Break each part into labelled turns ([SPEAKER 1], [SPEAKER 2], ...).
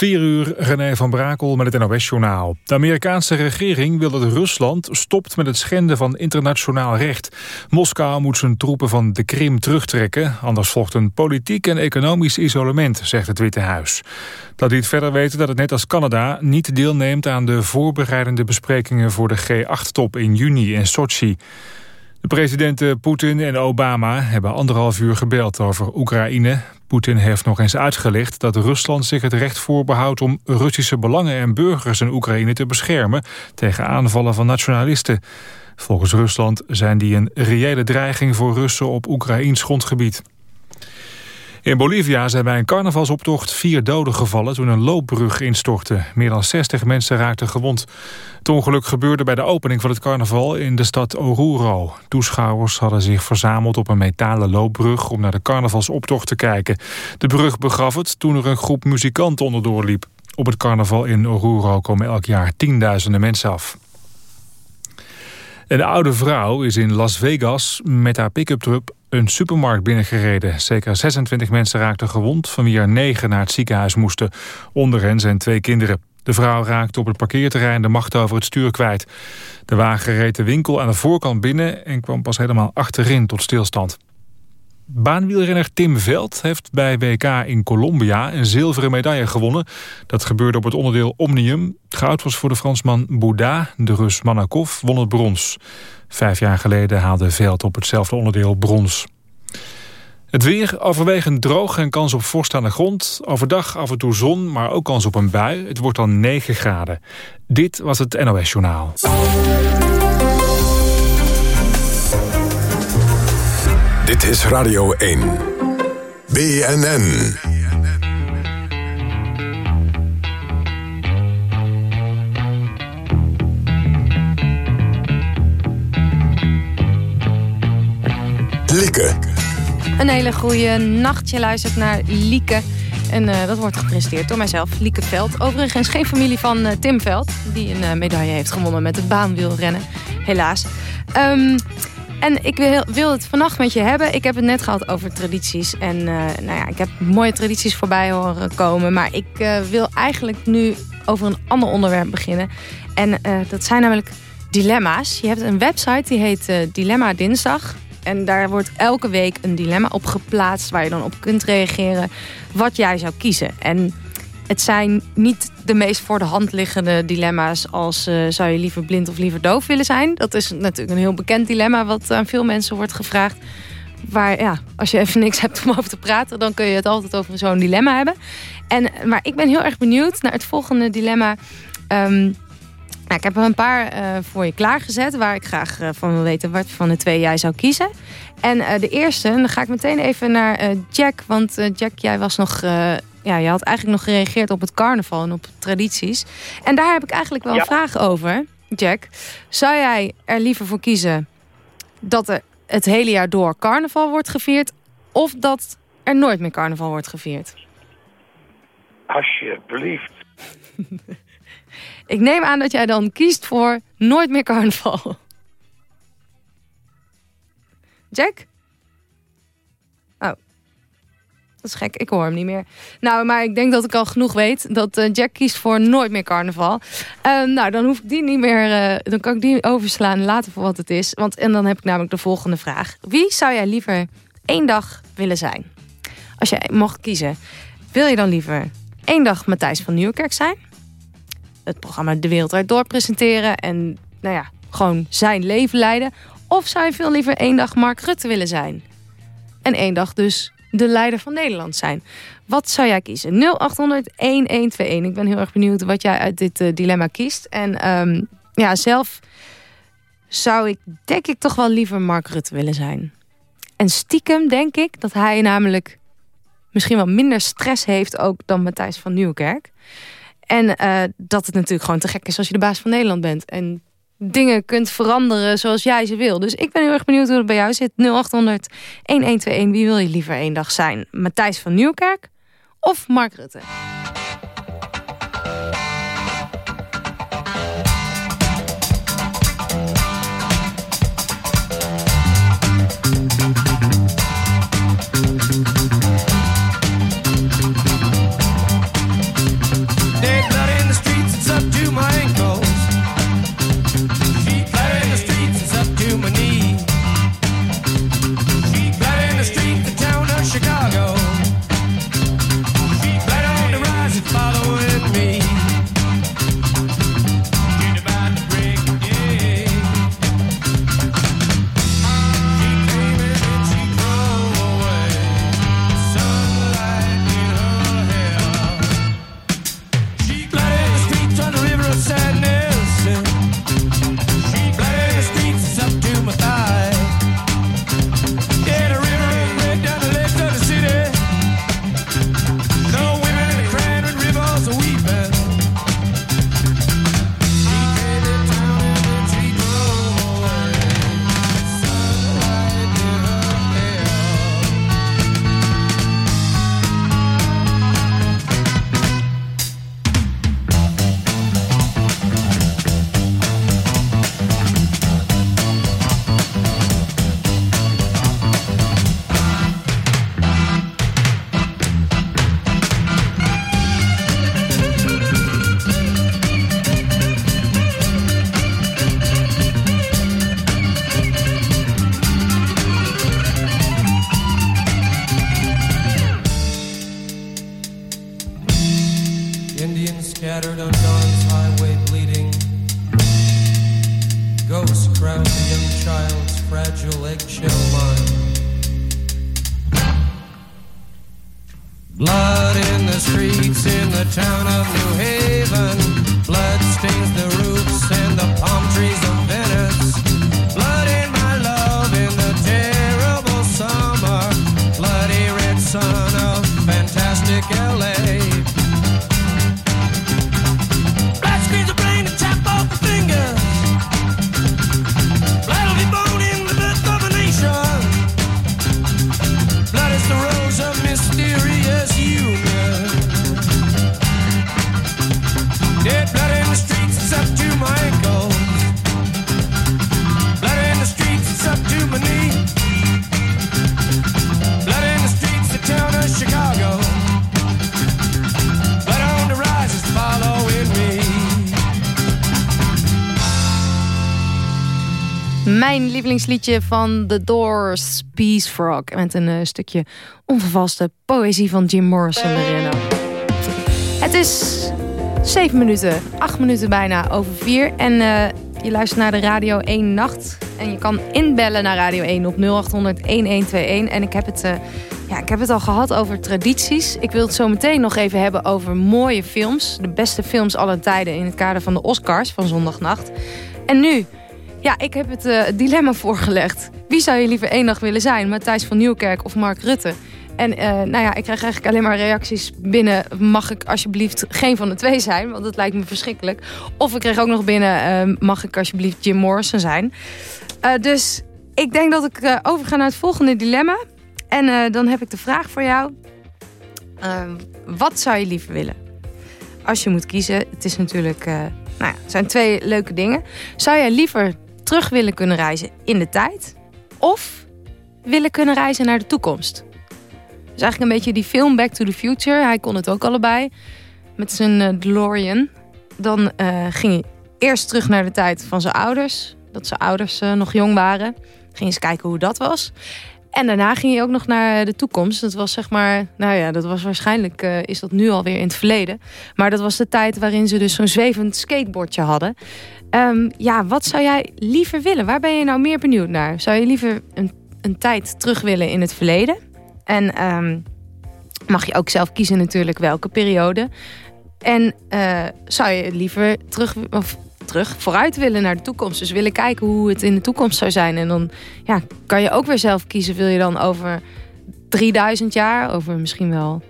[SPEAKER 1] 4 uur, René van Brakel met het NOS-journaal. De Amerikaanse regering wil dat Rusland stopt met het schenden van internationaal recht. Moskou moet zijn troepen van de Krim terugtrekken... anders volgt een politiek en economisch isolement, zegt het Witte Huis. Dat liet verder weten dat het net als Canada niet deelneemt... aan de voorbereidende besprekingen voor de G8-top in juni in Sochi. De presidenten Poetin en Obama hebben anderhalf uur gebeld over Oekraïne. Poetin heeft nog eens uitgelegd dat Rusland zich het recht voorbehoudt... om Russische belangen en burgers in Oekraïne te beschermen... tegen aanvallen van nationalisten. Volgens Rusland zijn die een reële dreiging voor Russen op Oekraïns grondgebied. In Bolivia zijn bij een carnavalsoptocht vier doden gevallen toen een loopbrug instortte. Meer dan 60 mensen raakten gewond. Het ongeluk gebeurde bij de opening van het carnaval in de stad Oruro. Toeschouwers hadden zich verzameld op een metalen loopbrug om naar de carnavalsoptocht te kijken. De brug begaf het toen er een groep muzikanten onderdoor liep. Op het carnaval in Oruro komen elk jaar tienduizenden mensen af. Een oude vrouw is in Las Vegas met haar pick-up truck een supermarkt binnengereden. Zeker 26 mensen raakten gewond, van wie er 9 naar het ziekenhuis moesten. Onder hen zijn twee kinderen. De vrouw raakte op het parkeerterrein de macht over het stuur kwijt. De wagen reed de winkel aan de voorkant binnen... en kwam pas helemaal achterin tot stilstand. Baanwielrenner Tim Veld heeft bij WK in Colombia een zilveren medaille gewonnen. Dat gebeurde op het onderdeel Omnium. Goud was voor de Fransman Bouda, de Rus Manakov won het brons. Vijf jaar geleden haalde Veld op hetzelfde onderdeel brons. Het weer overwegend droog en kans op vorst aan de grond. Overdag af en toe zon, maar ook kans op een bui. Het wordt dan 9 graden. Dit was het NOS Journaal.
[SPEAKER 2] Dit is Radio 1. BNN.
[SPEAKER 3] Een hele goede nacht. Je luistert naar Lieke. En uh, dat wordt gepresenteerd door mijzelf, Lieke Veld. Overigens geen familie van uh, Tim Veld... die een uh, medaille heeft gewonnen met het baanwielrennen. Helaas. Um, en ik wil, wil, het vannacht met je hebben. Ik heb het net gehad over tradities. En nou ja, ik heb mooie tradities voorbij horen komen. Maar ik wil eigenlijk nu over een ander onderwerp beginnen. En dat zijn namelijk dilemma's. Je hebt een website die heet Dilemma Dinsdag. En daar wordt elke week een dilemma op geplaatst... waar je dan op kunt reageren wat jij zou kiezen. En het zijn niet de meest voor de hand liggende dilemma's... als uh, zou je liever blind of liever doof willen zijn. Dat is natuurlijk een heel bekend dilemma... wat aan veel mensen wordt gevraagd. Waar, ja, als je even niks hebt om over te praten... dan kun je het altijd over zo'n dilemma hebben. En, maar ik ben heel erg benieuwd naar het volgende dilemma... Um, nou, ik heb er een paar uh, voor je klaargezet... waar ik graag uh, van wil weten wat van de twee jij zou kiezen. En uh, de eerste, dan ga ik meteen even naar Jack. Want Jack, jij was nog... ja, je had eigenlijk nog gereageerd op het carnaval en op tradities. En daar heb ik eigenlijk wel ja. een vraag over, Jack. Zou jij er liever voor kiezen dat er het hele jaar door carnaval wordt gevierd... of dat er nooit meer carnaval wordt gevierd?
[SPEAKER 4] Alsjeblieft.
[SPEAKER 3] Ik neem aan dat jij dan kiest voor nooit meer carnaval. Jack? Oh. Dat is gek, ik hoor hem niet meer. Nou, maar ik denk dat ik al genoeg weet dat uh, Jack kiest voor nooit meer carnaval. Uh, nou, dan hoef ik die niet meer, uh, dan kan ik die overslaan later voor wat het is. Want, en dan heb ik namelijk de volgende vraag. Wie zou jij liever één dag willen zijn? Als jij mocht kiezen, wil je dan liever één dag Matthijs van Nieuwkerk zijn? Het programma De Wereld Door presenteren... en nou ja, gewoon zijn leven leiden? Of zou je veel liever één dag Mark Rutte willen zijn? En één dag dus de leider van Nederland zijn. Wat zou jij kiezen? 0800-1121. Ik ben heel erg benieuwd wat jij uit dit uh, dilemma kiest. En um, ja, zelf zou ik denk ik toch wel liever Mark Rutte willen zijn. En stiekem denk ik dat hij namelijk misschien wel minder stress heeft ook dan Matthijs van Nieuwkerk. En uh, dat het natuurlijk gewoon te gek is als je de baas van Nederland bent. En dingen kunt veranderen zoals jij ze wil. Dus ik ben heel erg benieuwd hoe het bij jou zit. 0800 1121. Wie wil je liever één dag zijn? Matthijs van Nieuwkerk of Mark Rutte? Mijn lievelingsliedje van The Doors, Peace Frog. Met een eh, stukje onvervaste poëzie van Jim Morrison erin. Het is 7 minuten, 8 minuten bijna over 4. En eh, je luistert naar de Radio 1 Nacht. En je kan inbellen naar Radio 1 op 0800 1121. En ik heb het... eh, ja, ik heb het al gehad over tradities. Ik wil het zo meteen nog even hebben over mooie films. De beste films aller tijden in het kader van de Oscars van zondagnacht. En nu, ja, ik heb het eh, dilemma voorgelegd. Wie zou je liever één dag willen zijn? Matthijs van Nieuwkerk of Mark Rutte? En eh, nou ja, ik krijg eigenlijk alleen maar reacties binnen... mag ik alsjeblieft geen van de twee zijn? Want dat lijkt me verschrikkelijk. Of ik kreeg ook nog binnen... eh, mag ik alsjeblieft Jim Morrison zijn? Eh, dus ik denk dat ik overga naar het volgende dilemma. En dan heb ik de vraag voor jou. Eh, wat zou je liever willen? Als je moet kiezen, het is natuurlijk... nou ja, het zijn twee leuke dingen. Zou jij liever terug willen kunnen reizen in de tijd? Of willen kunnen reizen naar de toekomst? Dus eigenlijk een beetje die film Back to the Future. Hij kon het ook allebei. Met zijn eh, DeLorean. Dan eh, ging hij eerst terug naar de tijd van zijn ouders. Dat zijn ouders eh, nog jong waren. Ging eens kijken hoe dat was. En daarna ging hij ook nog naar de toekomst. Dat was zeg maar, nou ja, dat was waarschijnlijk, is dat nu alweer in het verleden. Maar dat was de tijd waarin ze dus zo'n zwevend skateboardje hadden. Ehm, ja, wat zou jij liever willen? Waar ben je nou meer benieuwd naar? Zou je liever een, een tijd terug willen in het verleden? En ehm, mag je ook zelf kiezen natuurlijk welke periode. En eh, zou je liever terug, of terug vooruit willen naar de toekomst. Dus willen kijken hoe het in de toekomst zou zijn. En dan ja, kan je ook weer zelf kiezen. Wil je dan over 3000 jaar, over misschien wel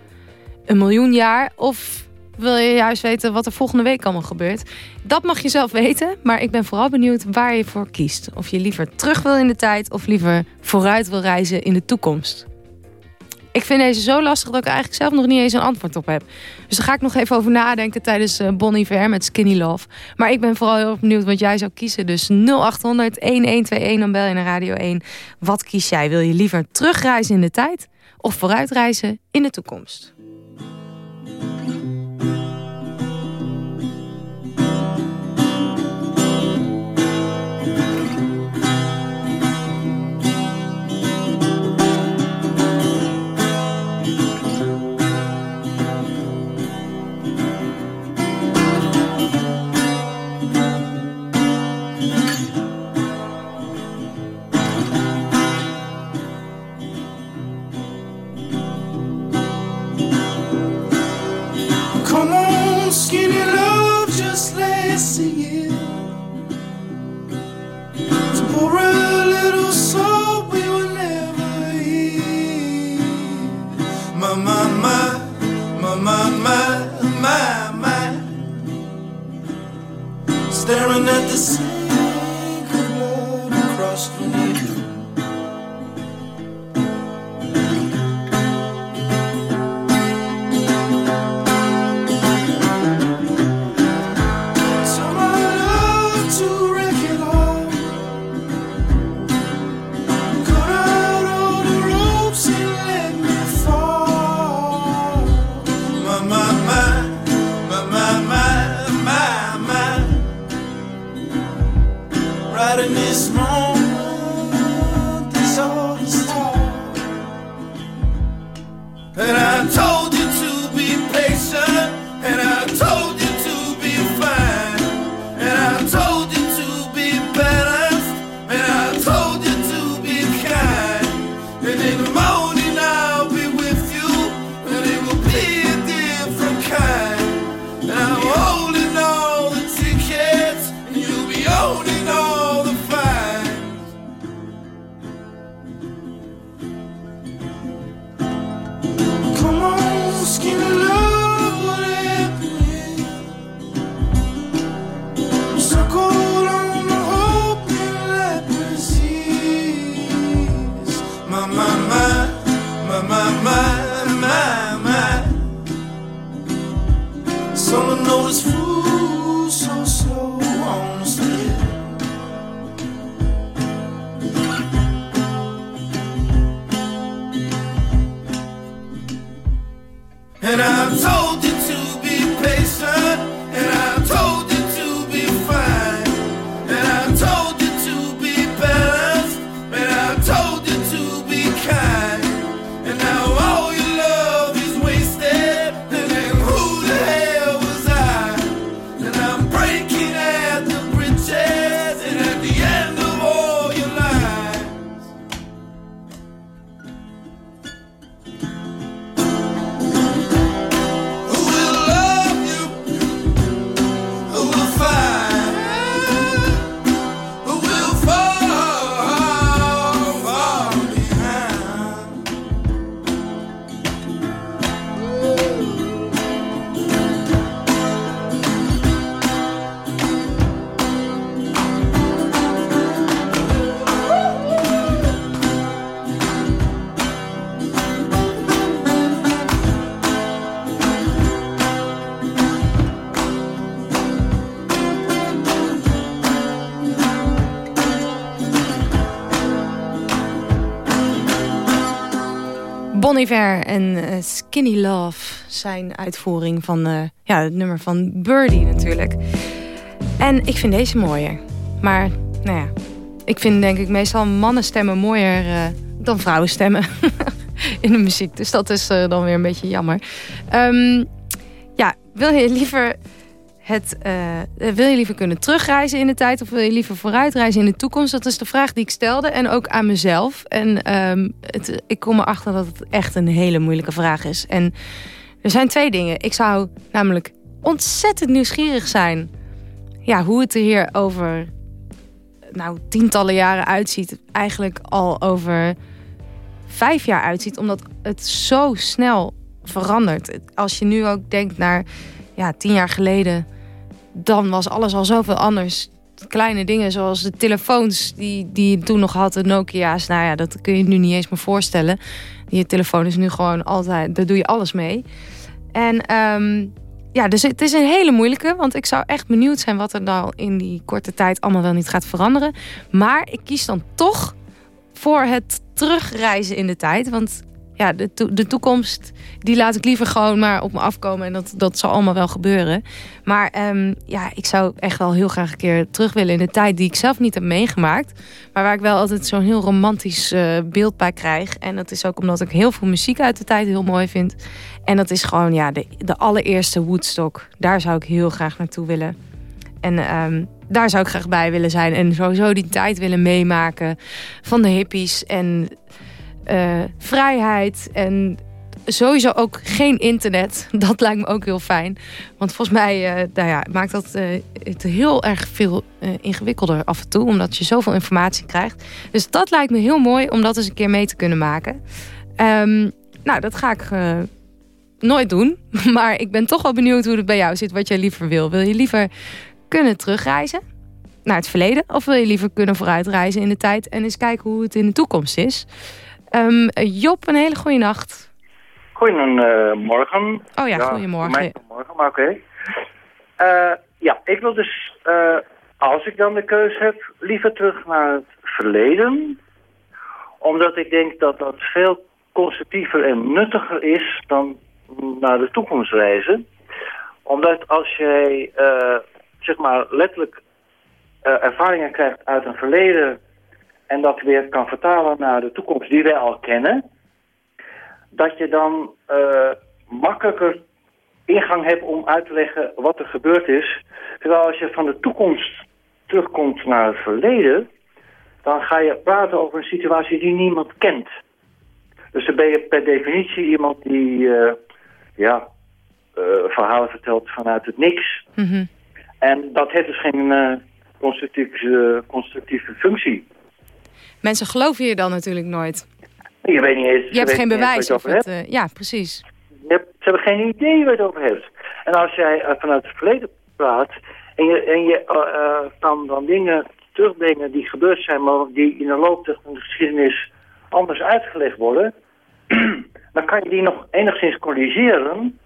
[SPEAKER 3] een miljoen jaar... of wil je juist weten wat er volgende week allemaal gebeurt. Dat mag je zelf weten, maar ik ben vooral benieuwd waar je voor kiest. Of je liever terug wil in de tijd of liever vooruit wil reizen in de toekomst. Ik vind deze zo lastig dat ik eigenlijk zelf nog niet eens een antwoord op heb. Dus daar ga ik nog even over nadenken tijdens eh, Bon Iver met Skinny Love. Maar ik ben vooral heel benieuwd wat jij zou kiezen. Dus 0800 1121, dan bel je naar Radio 1. Wat kies jij? Wil je liever terugreizen in de tijd of vooruitreizen in de toekomst?
[SPEAKER 5] Staring at the sink
[SPEAKER 3] En eh, Skinny Love zijn uitvoering van eh, ja, het nummer van Birdie natuurlijk. En ik vind deze mooier. Maar nou ja, ik vind denk ik meestal mannenstemmen mooier eh, dan vrouwenstemmen in de muziek. Dus dat is dan weer een beetje jammer. Ehm, ja, wil je liever het, eh, eh, wil je liever kunnen terugreizen in de tijd of wil je liever vooruitreizen in de toekomst? Dat is de vraag die ik stelde en ook aan mezelf. En ehm, het, ik kom erachter dat het echt een hele moeilijke vraag is. En er zijn twee dingen. Ik zou namelijk ontzettend nieuwsgierig zijn ja, hoe het er hier over nou, tientallen jaren uitziet. Eigenlijk al over vijf jaar uitziet, omdat het zo snel verandert. Als je nu ook denkt naar ja, tien jaar geleden, dan was alles al zoveel anders. Kleine dingen zoals de telefoons die, die je toen nog had, de Nokia's. Nou ja, dat kun je nu niet eens meer voorstellen. Je telefoon is nu gewoon altijd, daar doe je alles mee. En ehm, ja, dus het is een hele moeilijke, want ik zou echt benieuwd zijn wat er nou in die korte tijd allemaal wel niet gaat veranderen. Maar ik kies dan toch voor het terugreizen in de tijd. Want ja, de, de toekomst, die laat ik liever gewoon maar op me afkomen. En dat, dat zal allemaal wel gebeuren. Maar ehm, ja, ik zou echt wel heel graag een keer terug willen in de tijd die ik zelf niet heb meegemaakt. Maar waar ik wel altijd zo'n heel romantisch eh, beeld bij krijg. En dat is ook omdat ik heel veel muziek uit de tijd heel mooi vind. En dat is gewoon ja, de, de allereerste Woodstock. Daar zou ik heel graag naartoe willen. En ehm, daar zou ik graag bij willen zijn. En sowieso die tijd willen meemaken van de hippies. En eh, vrijheid. En sowieso ook geen internet. Dat lijkt me ook heel fijn. Want volgens mij eh, nou ja, maakt dat eh, het heel erg veel ingewikkelder af en toe. Omdat je zoveel informatie krijgt. Dus dat lijkt me heel mooi om dat eens een keer mee te kunnen maken. Ehm, nou, dat ga ik nooit doen. Maar ik ben toch wel benieuwd hoe het bij jou zit. Wat jij liever wil. Wil je liever kunnen terugreizen naar het verleden? Of wil je liever kunnen vooruitreizen in de tijd en eens kijken hoe het in de toekomst is? Ehm, Job, een hele goede nacht.
[SPEAKER 6] Goedemorgen.
[SPEAKER 3] Oh ja, goedemorgen.
[SPEAKER 6] voor mij Morgen, maar oké. Eh, ja, ik wil dus, eh, als ik dan de keuze heb, liever terug naar het verleden. Omdat ik denk dat dat veel constructiever en nuttiger is dan naar de toekomst reizen. Omdat als jij, eh, zeg maar, letterlijk ervaringen krijgt uit een verleden... en dat weer kan vertalen naar de toekomst die wij al kennen dat je dan eh, makkelijker ingang hebt om uit te leggen wat er gebeurd is. Terwijl als je van de toekomst terugkomt naar het verleden, dan ga je praten over een situatie die niemand kent. Dus dan ben je per definitie iemand die eh, ja, eh, verhalen vertelt vanuit het niks.
[SPEAKER 3] Mhm.
[SPEAKER 6] En dat heeft dus geen constructieve, constructieve functie.
[SPEAKER 3] Mensen geloven je dan natuurlijk nooit.
[SPEAKER 6] Je weet niet eens...
[SPEAKER 3] Je hebt geen bewijs
[SPEAKER 6] je het over
[SPEAKER 3] het...
[SPEAKER 6] hebt.
[SPEAKER 3] eh, ja, precies.
[SPEAKER 6] Je hebt, ze hebben geen idee waar je het over hebt. En als jij eh, vanuit het verleden praat en je, en je eh, kan dan dingen terugbrengen die gebeurd zijn, maar die in de loop van de geschiedenis anders uitgelegd worden, dan kan je die nog enigszins corrigeren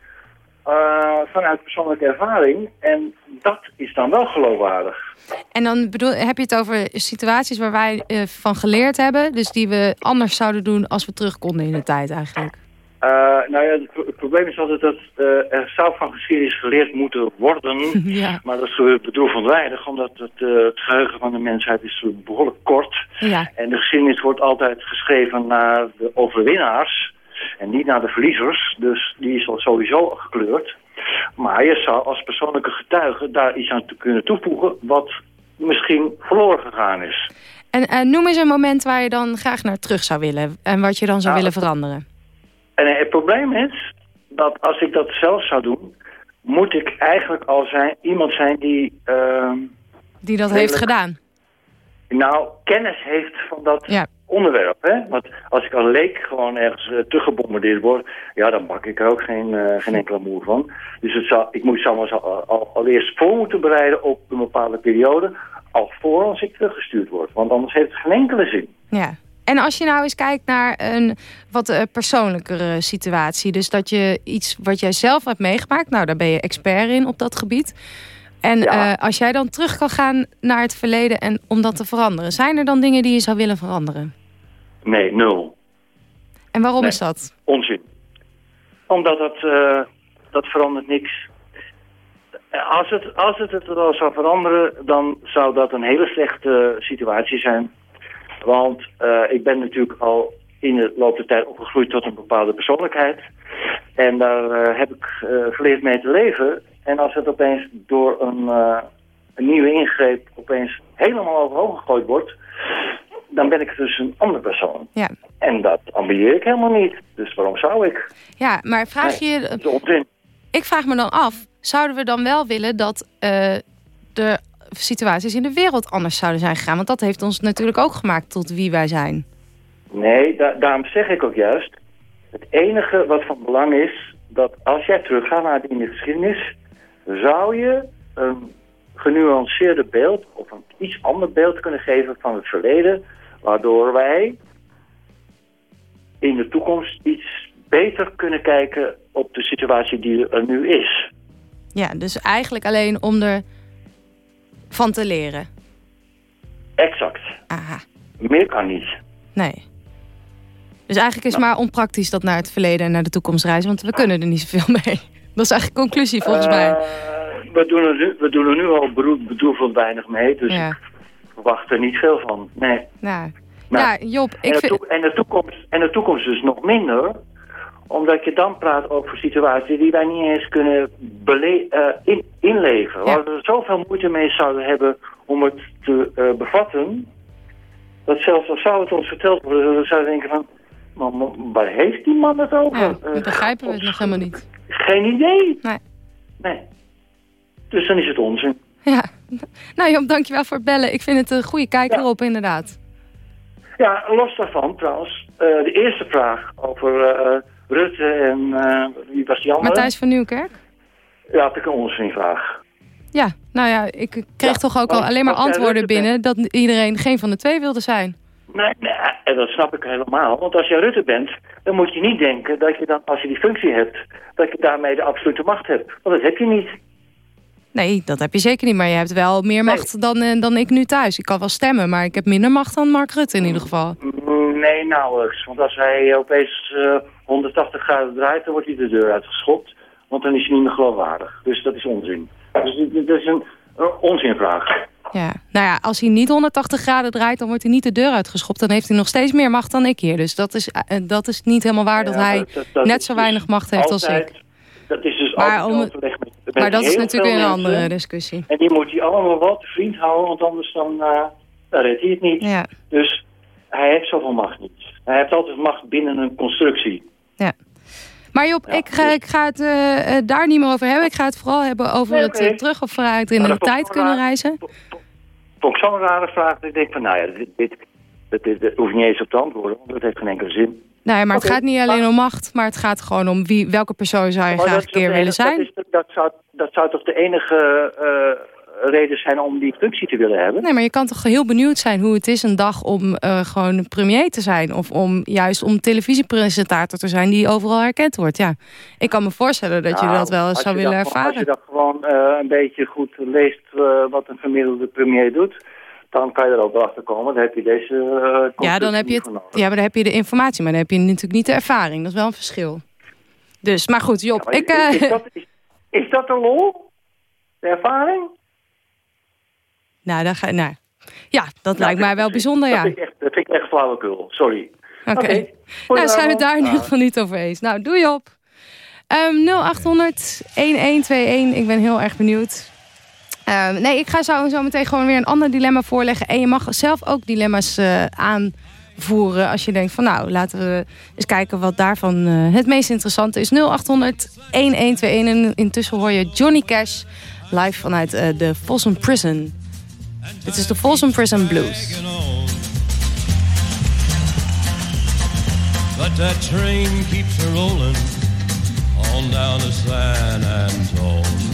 [SPEAKER 6] eh, vanuit persoonlijke ervaring. En dat is dan wel geloofwaardig.
[SPEAKER 3] En dan bedoel, heb je het over situaties waar wij eh, van geleerd hebben. Dus die we anders zouden doen als we terug konden in de tijd eigenlijk.
[SPEAKER 6] Eh, nou ja, het, pro- het probleem is altijd dat er zou van geschiedenis geleerd moeten worden.
[SPEAKER 3] Ja.
[SPEAKER 6] Maar dat is bedroevend weinig, omdat het, het geheugen van de mensheid is behoorlijk kort.
[SPEAKER 3] Ja.
[SPEAKER 6] En de geschiedenis wordt altijd geschreven naar de overwinnaars en niet naar de verliezers. Dus die is al sowieso gekleurd. Maar je zou als persoonlijke getuige daar iets aan te kunnen toevoegen wat misschien verloren gegaan is.
[SPEAKER 3] En eh, noem eens een moment waar je dan graag naar terug zou willen. En wat je dan zou
[SPEAKER 6] Nou,
[SPEAKER 3] willen veranderen.
[SPEAKER 6] En eh, het probleem is dat als ik dat zelf zou doen, moet ik eigenlijk al zijn, iemand zijn die ehm,
[SPEAKER 3] Die dat heeft gedaan.
[SPEAKER 6] nou kennis heeft van dat
[SPEAKER 3] Ja.
[SPEAKER 6] Onderwerp. Hè? Want als ik als leek gewoon ergens uh, teruggebombardeerd word, ja, dan bak ik er ook geen, eh, geen enkele moer van. Dus het zou, ik moet zou me al, al, allereerst voor moeten bereiden op een bepaalde periode, alvorens ik teruggestuurd word. Want anders heeft het geen enkele zin.
[SPEAKER 3] Ja. En als je nou eens kijkt naar een wat eh, persoonlijkere situatie. Dus dat je iets wat jij zelf hebt meegemaakt. Nou, daar ben je expert in op dat gebied. En
[SPEAKER 6] Ja.
[SPEAKER 3] eh, als jij dan terug kan gaan naar het verleden en om dat te veranderen. Zijn er dan dingen die je zou willen veranderen?
[SPEAKER 6] Nee, nul.
[SPEAKER 3] En waarom
[SPEAKER 6] Nee.
[SPEAKER 3] is dat?
[SPEAKER 6] Onzin. Omdat dat, eh, dat verandert niks. Als het, als het het wel zou veranderen, dan zou dat een hele slechte situatie zijn. Want eh, ik ben natuurlijk al in de loop der tijd opgegroeid tot een bepaalde persoonlijkheid. En daar eh, heb ik geleerd mee te leven. En als het opeens door een, een nieuwe ingreep opeens helemaal overhoop gegooid wordt... dan ben ik dus een andere persoon.
[SPEAKER 3] Ja.
[SPEAKER 6] En dat ambieer ik helemaal niet. Dus waarom zou ik?
[SPEAKER 3] Ja, maar vraag
[SPEAKER 6] Nee,
[SPEAKER 3] je... Ik vraag me dan af, zouden we dan wel willen dat eh, de situaties in de wereld anders zouden zijn gegaan? Want dat heeft ons natuurlijk ook gemaakt tot wie wij zijn.
[SPEAKER 6] Nee, da- daarom zeg ik ook juist... het enige wat van belang is... dat als jij teruggaat naar in de geschiedenis... zou je een genuanceerde beeld... of een iets ander beeld kunnen geven van het verleden... waardoor wij in de toekomst iets beter kunnen kijken... op de situatie die er nu is.
[SPEAKER 3] Ja, dus eigenlijk alleen om er van te leren.
[SPEAKER 6] Exact.
[SPEAKER 3] Aha,
[SPEAKER 6] Meer kan niet.
[SPEAKER 3] nee. Dus eigenlijk is het maar onpraktisch dat naar het verleden en naar de toekomst reizen, want we kunnen er niet zoveel mee. Dat is eigenlijk de conclusie volgens mij.
[SPEAKER 6] Eh, we, doen er nu, we doen er nu al bedroevend weinig mee, dus
[SPEAKER 3] Ja,
[SPEAKER 6] ik verwacht er niet veel van. Nee.
[SPEAKER 3] nou,
[SPEAKER 6] Nou,
[SPEAKER 3] ja Job,
[SPEAKER 6] en,
[SPEAKER 3] ik
[SPEAKER 6] de
[SPEAKER 3] vind...
[SPEAKER 6] en, de toekomst, en de toekomst dus nog minder, omdat je dan praat over situaties die wij niet eens kunnen bele- eh, in, inleven.
[SPEAKER 3] Ja.
[SPEAKER 6] Waar we er zoveel moeite mee zouden hebben om het te eh, bevatten, dat zelfs al zou het ons verteld worden, dan zouden we denken van, maar, maar waar heeft die man het over?
[SPEAKER 3] Ja,
[SPEAKER 6] Eh,
[SPEAKER 3] dan begrijpen we het nog helemaal niet.
[SPEAKER 6] Geen idee.
[SPEAKER 3] Nee.
[SPEAKER 6] Nee. Dus dan is het onzin.
[SPEAKER 3] Ja, nou Job, dankjewel voor het bellen. Ik vind het een goede kijk
[SPEAKER 6] Ja.
[SPEAKER 3] erop, inderdaad.
[SPEAKER 6] Ja, los daarvan trouwens. eh, de eerste vraag over eh, Rutte en eh, wie was die andere?
[SPEAKER 3] Matthijs van Nieuwkerk?
[SPEAKER 6] Ja, had ik een onzinvraag.
[SPEAKER 3] Ja, nou ja, ik kreeg
[SPEAKER 6] Ja,
[SPEAKER 3] toch ook al alleen maar antwoorden binnen... dat iedereen geen van de twee wilde zijn.
[SPEAKER 6] Nee, nee, dat snap ik helemaal. Want als je Rutte bent, dan moet je niet denken dat je dan, als je die functie hebt, dat je daarmee de absolute macht hebt. Want dat heb je niet.
[SPEAKER 3] Nee, dat heb je zeker niet. Maar je hebt wel meer macht dan, eh, dan ik nu thuis. Ik kan wel stemmen, maar ik heb minder macht dan Mark Rutte in ieder geval.
[SPEAKER 6] Mm, Nee, nauwelijks. Want als hij opeens eh, 180 graden draait, dan wordt hij de deur uitgeschopt. Want dan is hij niet meer geloofwaardig. Dus dat is onzin. Dus dit is een, een onzinvraag.
[SPEAKER 3] Ja. Nou ja, als hij niet 180 graden draait, dan wordt hij niet de deur uitgeschopt. Dan heeft hij nog steeds meer macht dan ik hier. Dus dat is, eh, dat is niet helemaal waar dat hij
[SPEAKER 6] dat- dat- dat
[SPEAKER 3] net zo weinig macht heeft als ik.
[SPEAKER 6] Dat is dus
[SPEAKER 3] Maar
[SPEAKER 6] altijd
[SPEAKER 3] om-
[SPEAKER 6] overleg met, met
[SPEAKER 3] Maar dat is natuurlijk een
[SPEAKER 6] mensen.
[SPEAKER 3] andere discussie.
[SPEAKER 6] En die moet hij allemaal wel te vriend houden, want anders dan, eh, dan redt hij het niet.
[SPEAKER 3] Ja,
[SPEAKER 6] Dus hij heeft zoveel macht niet. Hij heeft altijd macht binnen een constructie.
[SPEAKER 3] ja. Maar Job,
[SPEAKER 6] Ja,
[SPEAKER 3] ik, ga, ik ga het eh, eh, daar niet meer over hebben. Ik ga het vooral hebben over
[SPEAKER 6] Nee,
[SPEAKER 3] het terug of vooruit in de tijd kunnen reizen.
[SPEAKER 6] Vond ik zo'n rare vraag dat ik denk van, nou ja, dit, dit, dit, hoef niet eens op te antwoorden, want dat heeft geen enkele zin.
[SPEAKER 3] Nee, maar het gaat niet alleen om macht, maar het gaat gewoon om wie, welke persoon zou je graag een keer willen zijn.
[SPEAKER 6] Dat, is, dat, zou, dat zou toch de enige eh, reden zijn om die functie te willen hebben?
[SPEAKER 3] Nee, maar je kan toch heel benieuwd zijn hoe het is een dag om eh, gewoon premier te zijn. Of om juist om televisiepresentator te zijn die overal herkend wordt. Ja, ik kan me voorstellen dat je
[SPEAKER 6] Nou,
[SPEAKER 3] dat wel eens zou willen
[SPEAKER 6] dat
[SPEAKER 3] ervaren.
[SPEAKER 6] Als je dat gewoon eh, een beetje goed leest wat een gemiddelde premier doet... dan kan je er ook wel achter komen. Dan heb je deze uh,
[SPEAKER 3] Ja, dan heb je het, ja, maar dan heb je de informatie, maar dan heb je natuurlijk niet de ervaring. Dat is wel een verschil. Dus, maar goed, Job,
[SPEAKER 6] Ja, maar
[SPEAKER 3] ik...
[SPEAKER 6] is,
[SPEAKER 3] eh,
[SPEAKER 6] is, dat, is, is dat de lol? De ervaring?
[SPEAKER 3] nou, dan ga, nou, ja, dat lijkt
[SPEAKER 6] Nou,
[SPEAKER 3] mij wel bijzonder,
[SPEAKER 6] dat
[SPEAKER 3] ja.
[SPEAKER 6] Vind ik echt, dat vind ik echt flauwekul, sorry.
[SPEAKER 3] Oké. Nou, zijn we het daar in ieder geval niet over eens. Nou, doei op. Ehm 0800 1121. Ik ben heel erg benieuwd. Ehm, nee, ik ga zo, zo meteen gewoon weer een ander dilemma voorleggen. En je mag zelf ook dilemma's eh, aanvoeren. Als je denkt van nou, laten we eens kijken wat daarvan eh, het meest interessante is. 0800 1121. En intussen hoor je Johnny Cash live vanuit eh, de Folsom Prison. Dit is de Folsom Prison Blues.
[SPEAKER 4] But that train keeps rolling on down San Antone.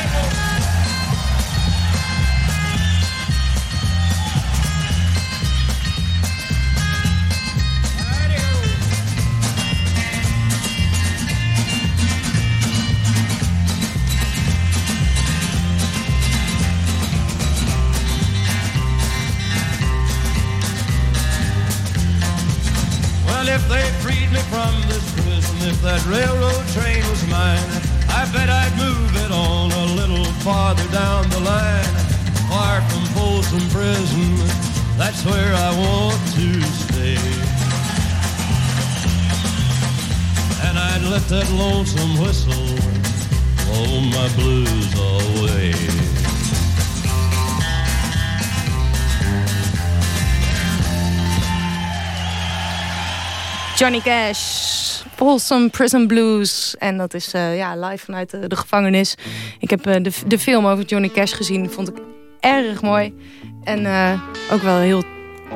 [SPEAKER 3] Johnny Cash, Folsom Prison Blues. En dat is eh, ja, live vanuit de, gevangenis. Ik heb eh, de, de film over Johnny Cash gezien. Vond ik erg mooi. En eh, ook wel heel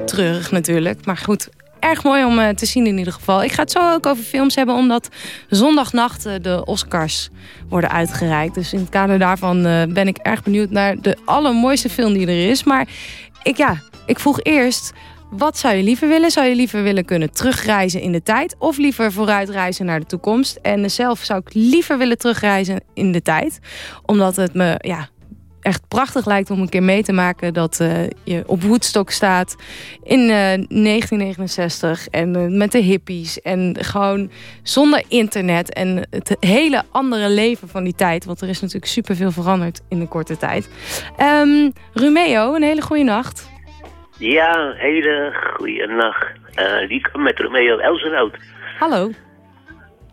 [SPEAKER 3] treurig natuurlijk. Maar goed, erg mooi om te zien in ieder geval. Ik ga het zo ook over films hebben, omdat zondagnacht de Oscars worden uitgereikt. Dus in het kader daarvan ben ik erg benieuwd naar de allermooiste film die er is. Maar ik, ja, ik vroeg eerst, wat zou je liever willen? Zou je liever willen kunnen terugreizen in de tijd? Of liever vooruitreizen naar de toekomst? En zelf zou ik liever willen terugreizen in de tijd. Omdat het me ja, echt prachtig lijkt om een keer mee te maken... dat eh, je op Woodstock staat in eh, 1969 en eh, met de hippies. En gewoon zonder internet en het hele andere leven van die tijd. Want er is natuurlijk superveel veranderd in een korte tijd. Ehm Rumeo, een hele goede nacht.
[SPEAKER 7] Ja, een hele goede nacht. Eh Lieke met Romeo Elsenhout.
[SPEAKER 3] Hallo.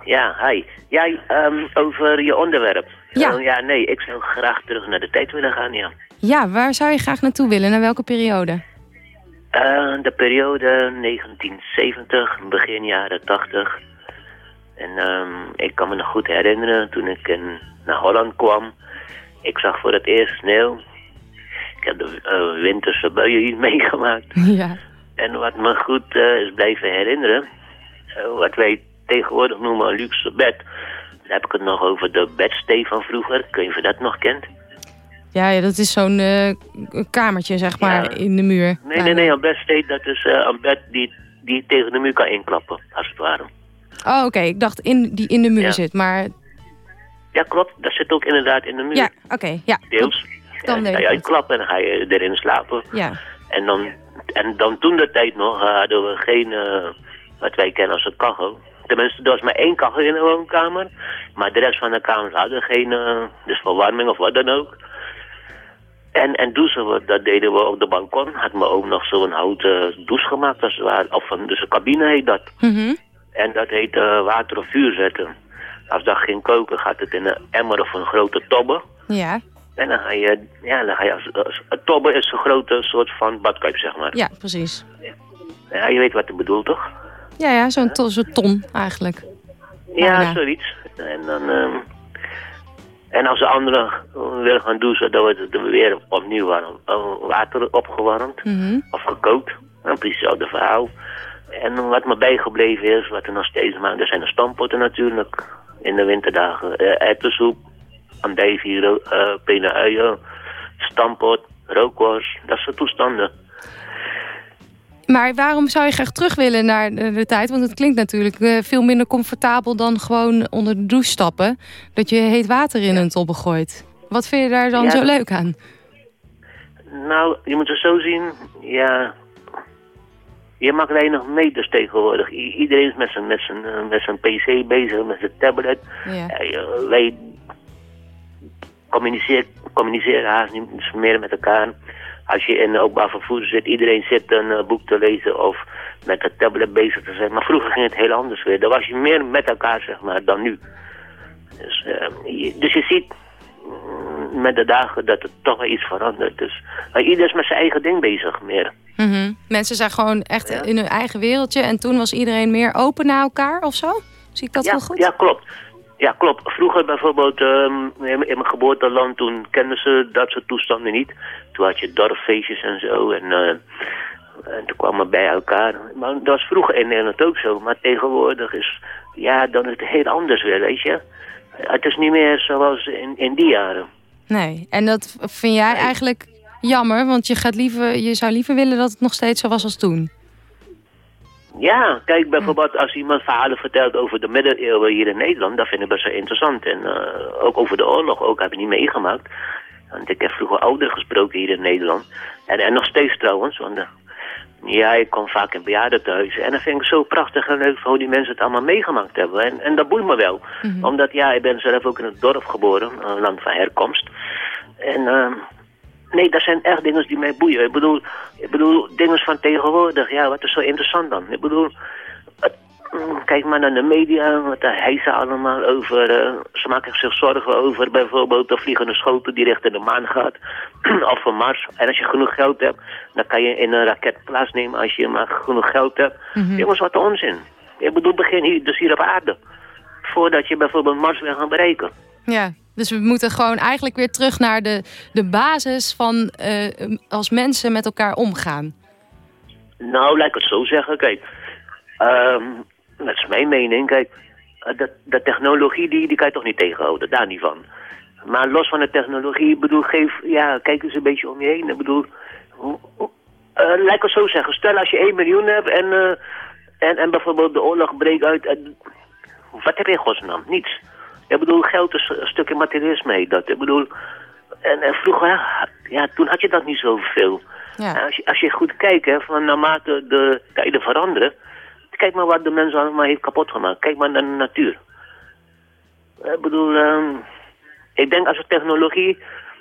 [SPEAKER 7] Ja, hi. Jij, ehm, over je onderwerp.
[SPEAKER 3] Ja.
[SPEAKER 7] Eh, ja, nee, ik zou graag terug naar de tijd willen gaan, ja.
[SPEAKER 3] Ja, waar zou je graag naartoe willen? Naar welke periode?
[SPEAKER 7] Eh, de periode 1970, begin jaren 80. En ehm, ik kan me nog goed herinneren toen ik in, naar Holland kwam. Ik zag voor het eerst sneeuw. Ik heb de eh, winterse buien hier meegemaakt.
[SPEAKER 3] Ja.
[SPEAKER 7] En wat me goed eh, is blijven herinneren, eh, wat wij tegenwoordig noemen een luxe bed. Dan heb ik het nog over de bedstee van vroeger. Ik weet niet of je dat nog kent.
[SPEAKER 3] Ja, ja dat is zo'n kamertje, zeg maar,
[SPEAKER 7] Ja.
[SPEAKER 3] in de muur.
[SPEAKER 7] Nee, nee, nee, een bedstee dat is een bed die, die tegen de muur kan inklappen, als het ware.
[SPEAKER 3] Oh, oké. Ik dacht in, die in de muur
[SPEAKER 7] Ja.
[SPEAKER 3] zit, maar...
[SPEAKER 7] Ja, klopt. Dat zit ook inderdaad in de muur.
[SPEAKER 3] Ja, oké. ja.
[SPEAKER 7] Deels.
[SPEAKER 3] Dan ik
[SPEAKER 7] je uitklappen en dan ga je erin slapen.
[SPEAKER 3] Ja.
[SPEAKER 7] En dan en dan toen de tijd nog hadden we geen, eh, wat wij kennen als een kachel. Tenminste, er was maar één kachel in de woonkamer. Maar de rest van de kamers hadden geen, eh, dus verwarming of wat dan ook. En, en douchen, we, dat deden we op de balkon. Had mijn oom nog zo'n houten douche gemaakt, als het ware. Of een, dus een cabine heet dat.
[SPEAKER 3] Mhm.
[SPEAKER 7] En dat heet eh, water of vuur zetten. Als dat geen koken, gaat het in een emmer of een grote tobbe.
[SPEAKER 3] Ja,
[SPEAKER 7] En dan ga je, ja, dan ga je als, tobbe is een grote soort van badkuip, zeg maar.
[SPEAKER 3] ja, precies.
[SPEAKER 7] Ja, je weet wat ik bedoel, toch?
[SPEAKER 3] Ja, ja zo'n to- zo'n ton eigenlijk.
[SPEAKER 7] Ja, zoiets. En dan... ehm, en als de anderen willen gaan douchen, dan wordt het weer opnieuw warm, eh, water opgewarmd
[SPEAKER 3] Mhm.
[SPEAKER 7] of gekookt. En precies hetzelfde verhaal. En wat me bijgebleven is, wat er nog steeds maar, er zijn de stampotten natuurlijk in de winterdagen. Uh, erwtensoep, andijvie, eh pene uien, stampot, rookworst, dat soort toestanden.
[SPEAKER 3] Maar waarom zou je graag terug willen naar de, de tijd? Want het klinkt natuurlijk eh, veel minder comfortabel dan gewoon onder de douche stappen. Dat je heet water in een tobbe gooit. Wat vind je daar dan
[SPEAKER 7] Ja,
[SPEAKER 3] zo leuk aan?
[SPEAKER 7] Nou, je moet het zo zien, ja... Je mag weinig meters tegenwoordig. I- iedereen is met zijn, met, zijn, eh, met zijn pc bezig, met zijn tablet.
[SPEAKER 3] Ja.
[SPEAKER 7] Wij communiceren, communiceren haast niet meer met elkaar. Als je in openbaar vervoer zit, iedereen zit een eh, boek te lezen of met de tablet bezig te zijn. Maar vroeger ging het heel anders weer. Dan was je meer met elkaar, zeg maar, dan nu. Dus, eh, je, dus je ziet mm, met de dagen dat het toch wel iets verandert. Dus maar ieder is met zijn eigen ding bezig meer.
[SPEAKER 3] Mhm. Mensen zijn gewoon echt in hun eigen wereldje. En toen was iedereen meer open naar elkaar of zo? Zie ik dat
[SPEAKER 7] ja,
[SPEAKER 3] wel goed?
[SPEAKER 7] Ja, klopt. Ja, klopt. Vroeger bijvoorbeeld ehm, in, in mijn geboorteland, toen kenden ze dat soort toestanden niet. Toen had je dorpfeestjes en zo en, eh, en toen kwamen we bij elkaar. Maar dat was vroeger in Nederland ook zo. Maar tegenwoordig is, ja, dan is het heel anders weer, weet je. Het is niet meer zoals in, in die jaren.
[SPEAKER 3] Nee. En dat vind jij eigenlijk jammer? Want je, gaat liever, je zou liever willen dat het nog steeds zo was als toen.
[SPEAKER 7] Ja, kijk bijvoorbeeld als iemand verhalen vertelt over de middeleeuwen hier in Nederland, dat vind ik best wel interessant. En eh, ook over de oorlog, ook heb ik niet meegemaakt. Want ik heb vroeger ouderen gesproken hier in Nederland. En, en nog steeds trouwens, want eh, ja, ik kom vaak in bejaardentehuizen. En dat vind ik zo prachtig en leuk hoe die mensen het allemaal meegemaakt hebben. En, en dat boeit me wel. Omdat ja, ik ben zelf ook in het dorp geboren, een land van herkomst. En ehm, Nee, dat zijn echt dingen die mij boeien. Ik bedoel, ik bedoel dingen van tegenwoordig. Ja, wat is zo interessant dan? Ik bedoel, het- mm, kijk maar naar de media. Wat daar hijsen allemaal over. eh, ze maken zich zorgen over bijvoorbeeld de vliegende schotel die richting de maan gaat. of van Mars. En als je genoeg geld hebt, dan kan je in een raket plaatsnemen als je maar genoeg geld hebt. Jongens, wat onzin. Ik bedoel, begin hier, dus hier op aarde. Voordat je bijvoorbeeld Mars wil gaan bereiken.
[SPEAKER 3] Ja, dus we moeten gewoon eigenlijk weer terug naar de, de basis van eh, als mensen met elkaar omgaan.
[SPEAKER 7] Nou, laat ik het zo zeggen. Kijk, ehm, dat is mijn mening. Kijk, eh, de, de technologie die, die kan je toch niet tegenhouden, daar niet van. Maar los van de technologie, bedoel, geef, ja, kijk eens een beetje om je heen. Ik bedoel, laat ik het zo zeggen. Stel als je 1 miljoen hebt en, en, en bijvoorbeeld de oorlog breekt uit. Wat heb je in godsnaam? Niets. Ik bedoel, geld is een stukje materialisme. Dat. Ik bedoel, en, en vroeger, ja, ja, toen had je dat niet zoveel.
[SPEAKER 3] Ja.
[SPEAKER 7] Als je, als je goed kijkt, hè, van naarmate de tijden veranderen, kijk maar wat de mens allemaal heeft kapot gemaakt. Kijk maar naar de natuur. Ik bedoel, ehm, ik denk als de technologie,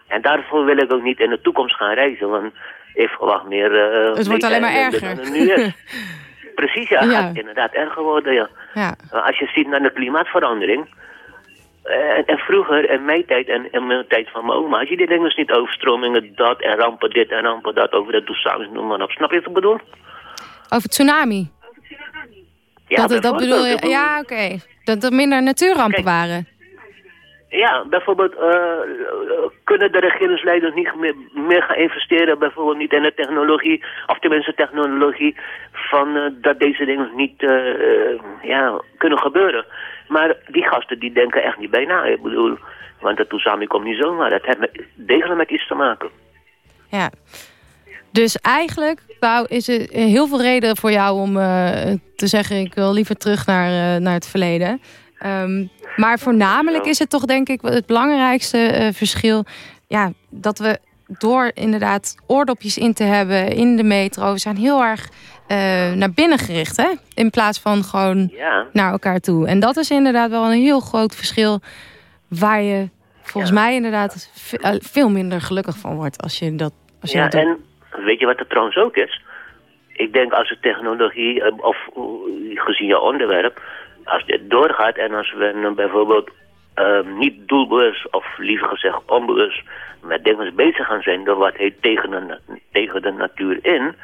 [SPEAKER 7] en daarvoor wil ik ook niet in de toekomst gaan reizen, want ik verwacht meer... eh,
[SPEAKER 3] Het wordt alleen maar erger.
[SPEAKER 7] Dan nu is. Precies, ja, gaat inderdaad erger worden, ja.
[SPEAKER 3] Ja.
[SPEAKER 7] Als je ziet naar de klimaatverandering. Eh, En, en vroeger, in mijn tijd en in mijn tijd van mijn oma, had je die dingen dus niet overstromingen, dat en rampen dit en rampen dat, over de tsunamis, noem maar op. Snap je wat ik bedoel?
[SPEAKER 3] Over tsunami.
[SPEAKER 7] Ja,
[SPEAKER 3] dat, dat bedoel je? Ja, oké. Dat er minder natuurrampen
[SPEAKER 7] Kijk.
[SPEAKER 3] waren.
[SPEAKER 7] Ja, bijvoorbeeld eh, eh, kunnen de regeringsleiders niet meer, gaan investeren, bijvoorbeeld niet in de technologie, of tenminste technologie, van eh, dat deze dingen niet ja, kunnen gebeuren. Maar die gasten die denken echt niet bij na. Ik bedoel, want de tsunami komt niet zomaar. Dat heeft degelijk met iets te maken.
[SPEAKER 3] Ja. Dus eigenlijk, Wauw, is er heel veel reden voor jou om te zeggen... ik wil liever terug naar, naar het verleden. Ehm, maar voornamelijk is het toch denk ik het belangrijkste eh, verschil... Ja, dat we door inderdaad oordopjes in te hebben in de metro. We zijn heel erg eh, naar binnen gericht, hè? In plaats van gewoon
[SPEAKER 7] Ja,
[SPEAKER 3] naar elkaar toe. En dat is inderdaad wel een heel groot verschil... waar je volgens mij inderdaad eh, veel minder gelukkig van wordt... als je dat, als je
[SPEAKER 7] ja
[SPEAKER 3] dat doet.
[SPEAKER 7] en weet je wat er trouwens ook is? Ik denk als de technologie, of gezien je onderwerp, als dit doorgaat en als we eh, bijvoorbeeld eh, niet doelbewust, of liever gezegd onbewust, met dingen bezig gaan zijn door wat heet tegen de, tegen de natuur in,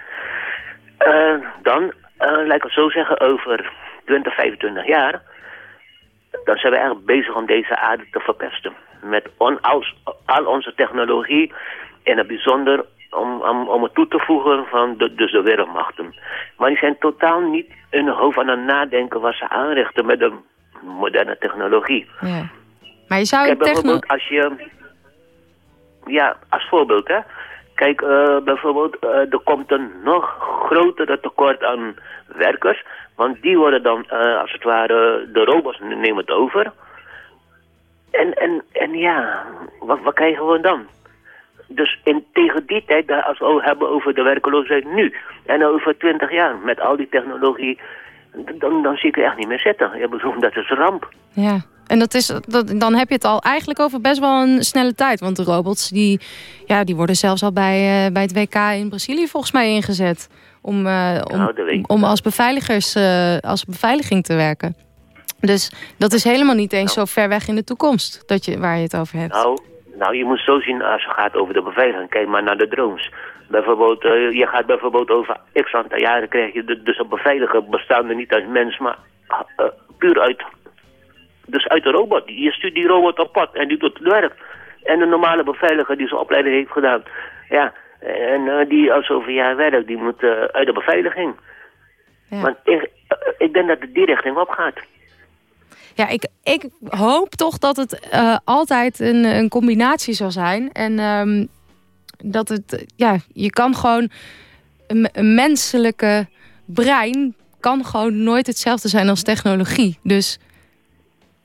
[SPEAKER 7] eh, dan, eh laat ik het zo zeggen, over 20, 25 jaar, dan zijn we eigenlijk bezig om deze aarde te verpesten. Met al onze technologie in het bijzonder om, om, om het toe te voegen van de, dus de wereldmachten. Maar die zijn totaal niet in hun hoofd aan het nadenken wat ze aanrichten met de moderne technologie.
[SPEAKER 3] Ja. Maar je zou
[SPEAKER 7] Kijk, bijvoorbeeld als je... Ja, als voorbeeld, hè. Kijk, eh, bijvoorbeeld, eh, er komt een nog grotere tekort aan werkers. Want die worden dan, eh, als het ware, de robots nemen het over. En, en, en ja, wat, wat krijgen we dan? Dus in, tegen die tijd, als we het hebben over de werkeloosheid nu... en over twintig jaar, met al die technologie... dan, dan zie ik er echt niet meer zitten. Ik bedoel, dat is een ramp.
[SPEAKER 3] Ja, en dat is, dat, dan heb je het al eigenlijk over best wel een snelle tijd. Want de robots die, ja, die worden zelfs al bij, eh, bij het WK in Brazilië volgens mij ingezet. Om, eh, om,
[SPEAKER 7] Nou,
[SPEAKER 3] om als, beveiligers, eh, als beveiliging te werken. Dus dat is helemaal niet eens zo ver weg in de toekomst dat je, waar je het over hebt.
[SPEAKER 7] Nou, nou, je moet zo zien als het gaat over de beveiliging. Kijk maar naar de drones. Bijvoorbeeld, eh, je gaat bijvoorbeeld over x aantal jaren krijg je de- dus een beveiliger bestaande niet uit mens, maar eh, puur uit, dus uit de robot. Je stuurt die robot op pad en die doet het werk. En de normale beveiliger die zijn opleiding heeft gedaan, ja, en eh, die al zoveel jaar werkt, die moet uit de beveiliging.
[SPEAKER 3] Ja.
[SPEAKER 7] Maar ik, ik denk dat het die richting op gaat.
[SPEAKER 3] Ja, ik, ik hoop toch dat het eh, altijd een, een combinatie zal zijn. En ehm, dat het, ja, je kan gewoon, een, een menselijke brein kan gewoon nooit hetzelfde zijn als technologie. Dus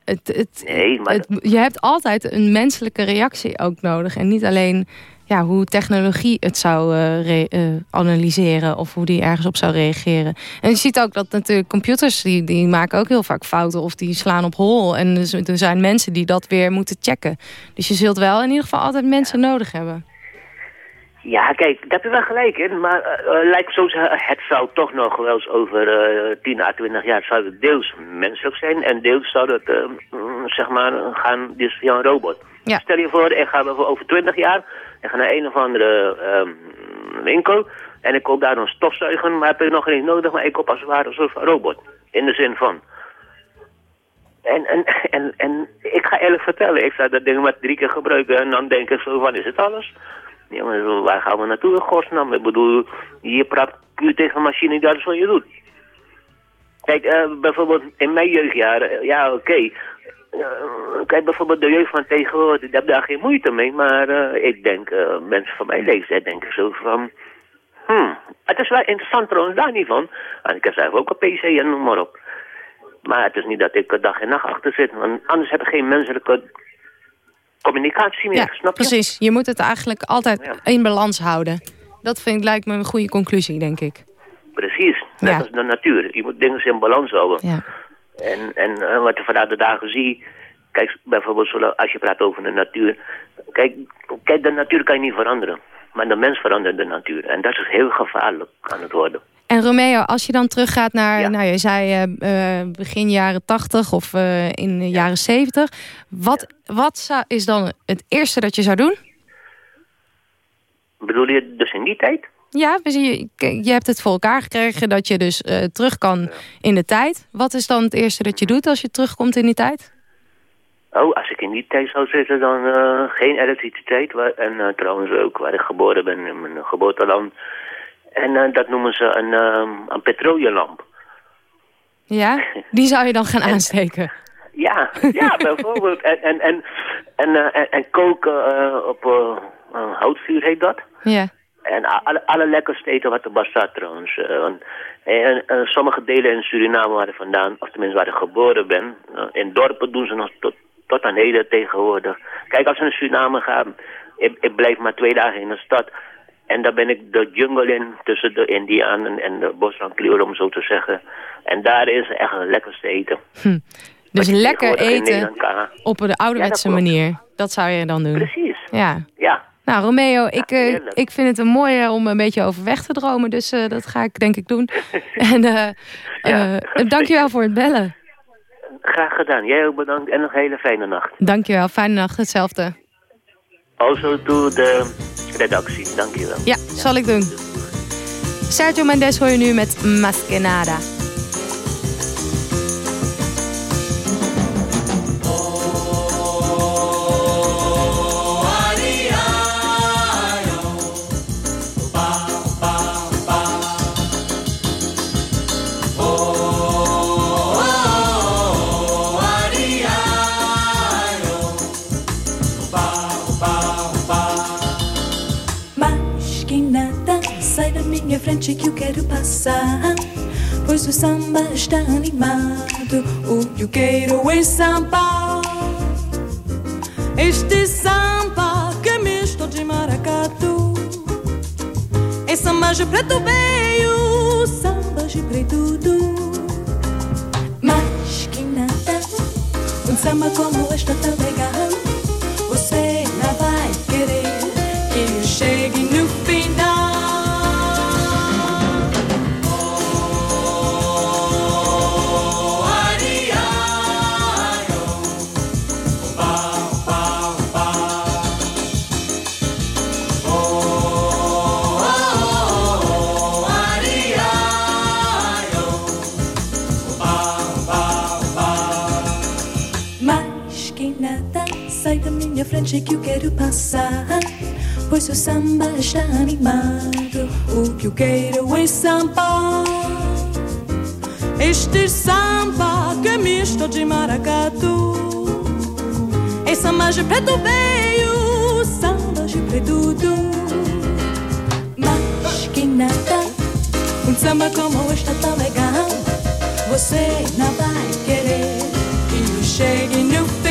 [SPEAKER 3] het, het,
[SPEAKER 7] Nee, maar
[SPEAKER 3] het, je hebt altijd een menselijke reactie ook nodig. En niet alleen ja, hoe technologie het zou eh, eh, analyseren of hoe die ergens op zou reageren. En je ziet ook dat natuurlijk computers, die, die maken ook heel vaak fouten of die slaan op hol. En dus, er zijn mensen die dat weer moeten checken. Dus je zult wel in ieder geval altijd mensen nodig hebben.
[SPEAKER 7] Ja, kijk, daar heb je wel gelijk in. Maar eh, lijkt zo het zou toch nog wel eens over eh 10 à 20 jaar zou het deels menselijk zijn. En deels zou het, eh, mm, zeg maar, gaan dus via een robot.
[SPEAKER 3] Ja.
[SPEAKER 7] Stel je voor, ik ga over 20 jaar, ik ga naar een of andere ehm, winkel. En ik koop daar een stofzuiger, maar heb ik nog niet nodig, maar ik koop als het ware een soort robot. In de zin van... En, en, en, en ik ga eerlijk vertellen, ik zou dat ding maar drie keer gebruiken en dan denk ik zo van, is het alles? Maar waar gaan we naartoe in godsnaam? Ik bedoel, je praat puur tegen een machine die alles voor je doet. Kijk, eh, bijvoorbeeld in mijn jeugdjaren, ja oké. Kijk, bijvoorbeeld de jeugd van tegenwoordig, ik heb daar geen moeite mee. Maar eh, ik denk, eh, mensen van mijn leeftijd denken zo van... Hmm, het is wel interessant trouwens, daar niet van. En ik heb zelf ook een pc en noem maar op. Maar het is niet dat ik dag en nacht achter zit. Want anders heb ik geen menselijke communicatie meer,
[SPEAKER 3] Ja,
[SPEAKER 7] snap je?
[SPEAKER 3] precies. Je moet het eigenlijk altijd
[SPEAKER 7] Ja.
[SPEAKER 3] in balans houden. Dat vind ik, lijkt me een goede conclusie, denk ik.
[SPEAKER 7] Precies, net
[SPEAKER 3] Ja.
[SPEAKER 7] als de natuur. Je moet dingen in balans houden.
[SPEAKER 3] Ja.
[SPEAKER 7] En, en eh, wat je vandaag de dagen ziet... Kijk, bijvoorbeeld als je praat over de natuur... Kijk, kijk, de natuur kan je niet veranderen. Maar de mens verandert de natuur. En dat is heel gevaarlijk aan het worden.
[SPEAKER 3] En Romeo, als je dan teruggaat naar,
[SPEAKER 7] Ja.
[SPEAKER 3] nou je zei eh, eh, begin jaren 80 of in de jaren 70. Wat, wat zou, is dan het eerste dat je zou doen?
[SPEAKER 7] Bedoel je dus in die tijd?
[SPEAKER 3] Ja, je, hebt het voor elkaar gekregen dat je dus eh, terug kan in de tijd. Wat is dan het eerste dat je doet als je terugkomt in die tijd?
[SPEAKER 7] Oh, als ik in die tijd zou zitten, dan eh, geen elektriciteit. En eh, trouwens ook waar ik geboren ben, in mijn geboorteland. En dat noemen ze een, een petroleumlamp.
[SPEAKER 3] Ja, die zou je dan gaan aansteken.
[SPEAKER 7] Ja, ja, bijvoorbeeld. En, en, en, en, en, en koken op houtvuur heet dat.
[SPEAKER 3] Ja,
[SPEAKER 7] En alle, alle lekkerste eten wat er bestaat trouwens. Eh, want, en, en sommige delen in Suriname waar ik vandaan, of tenminste waar ik geboren ben, eh, in dorpen doen ze nog tot, tot aan heden tegenwoordig. Kijk, als we naar Suriname gaan, ik, ik blijf maar twee dagen in de stad. En dan ben ik de jungle in tussen de Indianen en de bosranklioren, om zo te zeggen. En daar is echt het lekkerste eten.
[SPEAKER 3] Dus
[SPEAKER 7] Wat je
[SPEAKER 3] lekker eten op de ouderwetse
[SPEAKER 7] Ja,
[SPEAKER 3] manier. Dat zou je dan doen.
[SPEAKER 7] Precies,
[SPEAKER 3] Ja.
[SPEAKER 7] ja.
[SPEAKER 3] Nou, Romeo, ik, eh, ik vind het een mooie om een beetje overweg te dromen. Dus eh, dat ga ik denk ik doen. en eh
[SPEAKER 7] Ja.
[SPEAKER 3] dankjewel voor het bellen.
[SPEAKER 7] Graag gedaan. Jij ook bedankt en nog een hele fijne nacht.
[SPEAKER 3] Dankjewel, fijne nacht, hetzelfde.
[SPEAKER 7] Also to de redactie. Dankjewel.
[SPEAKER 3] Ja, zal ik doen. Sergio Mendes hoor je nu met Maskenada.
[SPEAKER 8] Pois o samba está animado. O que eu quero é samba. Este samba que é misto de maracatu. É samba de preto veio, samba de preto do. Mas que nada, um samba como este tá legal. Você não vai querer que eu chegue no que eu quero passar. Pois o samba está animado. O que eu quero é samba. Este samba que é misto de maracatu. É samba de preto veio, samba de preto. Mas que nada, um samba como este tá legal. Você não vai querer que eu chegue no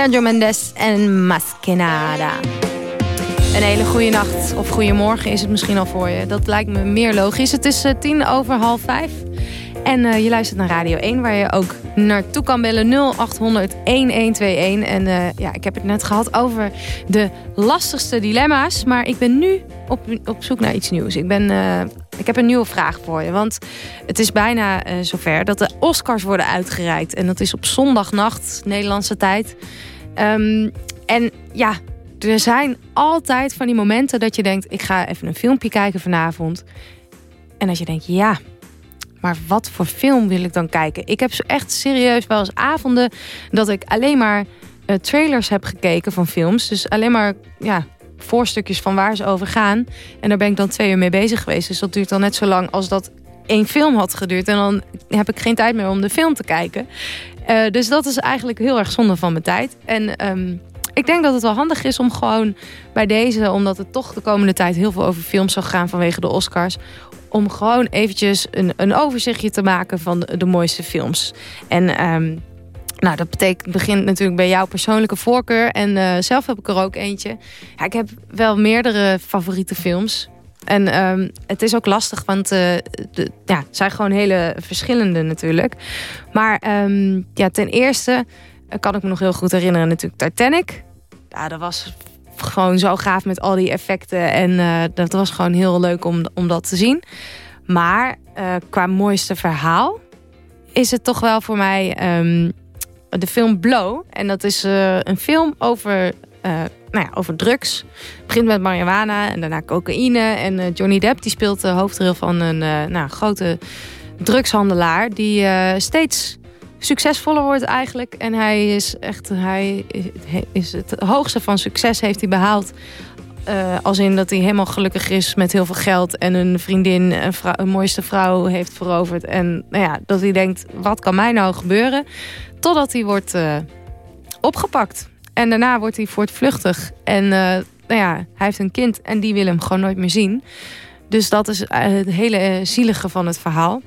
[SPEAKER 3] Sergio Mendes en Maskenada. Een hele goede nacht of goede morgen is het misschien al voor je. Dat lijkt me meer logisch. Het is eh, tien over half vijf. En eh, je luistert naar Radio 1, waar je ook naartoe kan bellen 0800 1121. En eh, ja, ik heb het net gehad over de lastigste dilemma's. Maar ik ben nu op, op zoek naar iets nieuws. Ik, ben, ik heb een nieuwe vraag voor je. Want het is bijna zover dat de Oscars worden uitgereikt. En dat is op zondagnacht, Nederlandse tijd. Ehm, en ja, er zijn altijd van die momenten dat je denkt... ik ga even een filmpje kijken vanavond. En dat je denkt, ja, maar wat voor film wil ik dan kijken? Ik heb zo echt serieus wel eens avonden... dat ik alleen maar eh, trailers heb gekeken van films. Dus alleen maar ja, voorstukjes van waar ze over gaan. En daar ben ik dan twee uur mee bezig geweest. Dus dat duurt dan net zo lang als dat één film had geduurd. En dan heb ik geen tijd meer om de film te kijken. Eh, dus dat is eigenlijk heel erg zonde van mijn tijd. En ehm, ik denk dat het wel handig is om gewoon bij deze... omdat het toch de komende tijd heel veel over films zal gaan vanwege de Oscars... om gewoon eventjes een, een overzichtje te maken van de, mooiste films. En... ehm, nou, dat betekent, begint natuurlijk bij jouw persoonlijke voorkeur. En eh, zelf heb ik er ook eentje. Ja, ik heb wel meerdere favoriete films. En ehm, het is ook lastig, want eh, de, ja, het zijn gewoon hele verschillende natuurlijk. Maar ehm, ja, ten eerste eh, kan ik me nog heel goed herinneren natuurlijk Titanic. Ja, dat was gewoon zo gaaf met al die effecten. En eh, dat was gewoon heel leuk om, om dat te zien. Maar qua mooiste verhaal is het toch wel voor mij ehm, de film Blow. En dat is een film over, nou ja, over drugs. Het begint met marihuana en daarna cocaïne. En eh, Johnny Depp die speelt de hoofdrol van een eh, nou, grote drugshandelaar... die eh, steeds succesvoller wordt eigenlijk. En hij is echt, hij is het hoogste van succes heeft hij behaald. Als in dat hij helemaal gelukkig is met heel veel geld... en een vriendin, een, mooiste vrouw heeft veroverd. En nou ja, dat hij denkt, wat kan mij nou gebeuren? Totdat hij wordt opgepakt. En daarna wordt hij voortvluchtig. En uh, nou ja, hij heeft een kind en die wil hem gewoon nooit meer zien. Dus dat is het hele zielige van het verhaal.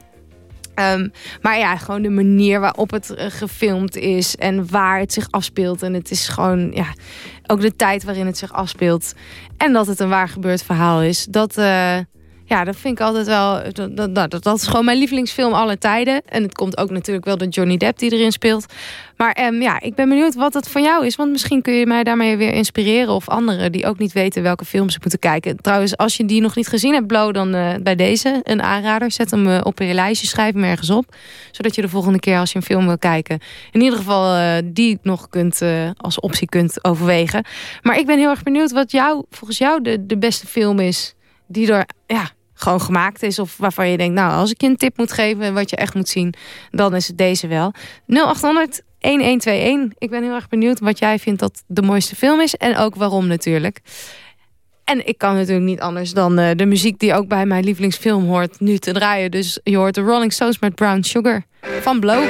[SPEAKER 3] Um, maar ja, gewoon de manier waarop het gefilmd is en waar het zich afspeelt. En het is gewoon, ja, ook de tijd waarin het zich afspeelt. En dat het een waar gebeurd verhaal is. Dat, ja, dat vind ik altijd wel... Dat, dat, dat, dat is gewoon mijn lievelingsfilm alle tijden. En het komt ook natuurlijk wel door Johnny Depp die erin speelt. Maar um, ja, ik ben benieuwd wat het van jou is. Want misschien kun je mij daarmee weer inspireren. Of anderen die ook niet weten welke films ze moeten kijken. Trouwens, als je die nog niet gezien hebt, Blow, dan uh, bij deze een aanrader. Zet hem uh, op je lijstje, schrijf hem ergens op. Zodat je de volgende keer als je een film wil kijken... in ieder geval uh, die nog kunt, als optie kunt overwegen. Maar ik ben heel erg benieuwd wat jou, volgens jou de beste film is... die er ja, gewoon gemaakt is. Of waarvan je denkt, nou, als ik je een tip moet geven... wat je echt moet zien, dan is het deze wel. 0800 1121. Ik ben heel erg benieuwd wat jij vindt dat de mooiste film is. En ook waarom natuurlijk. En ik kan natuurlijk niet anders dan uh, de muziek die ook bij mijn lievelingsfilm hoort nu te draaien. Dus je hoort de Rolling Stones met Brown Sugar van Blow.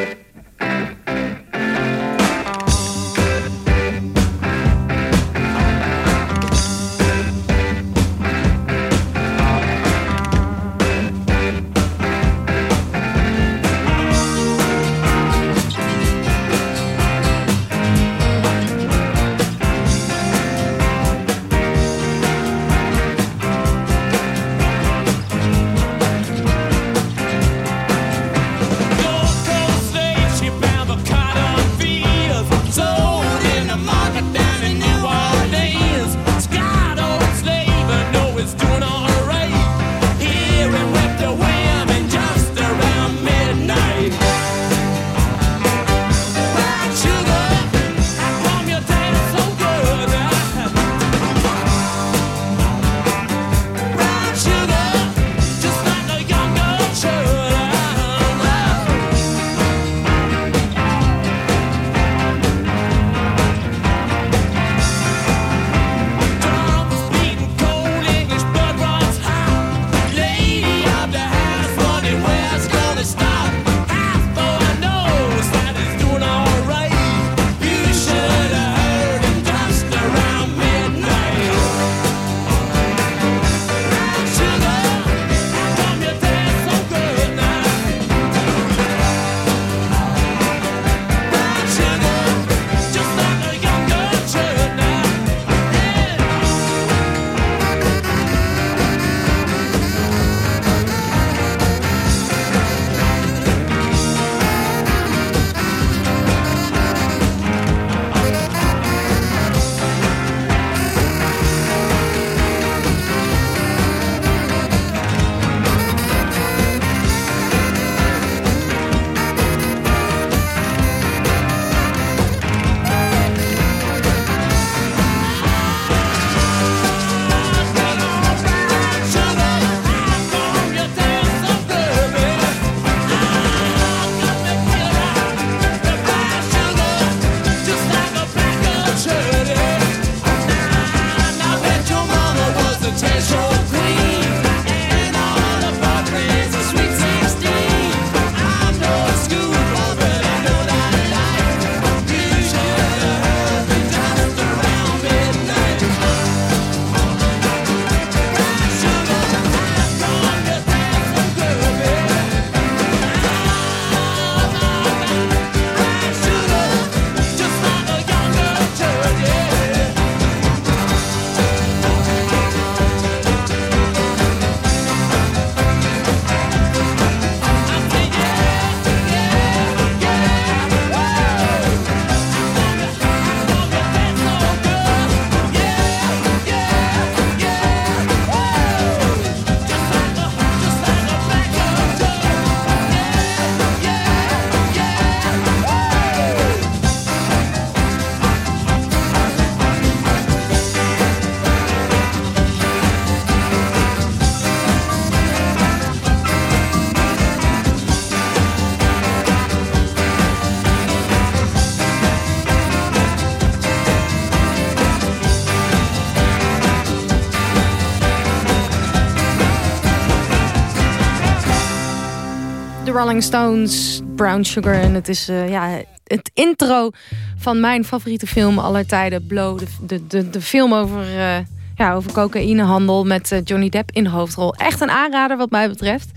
[SPEAKER 3] Rolling Stones, Brown Sugar. En het is eh, ja, het intro van mijn favoriete film aller tijden. Blow, de, de, de, film over, eh, ja, over cocaïnehandel met eh, Johnny Depp in hoofdrol. Echt een aanrader wat mij betreft.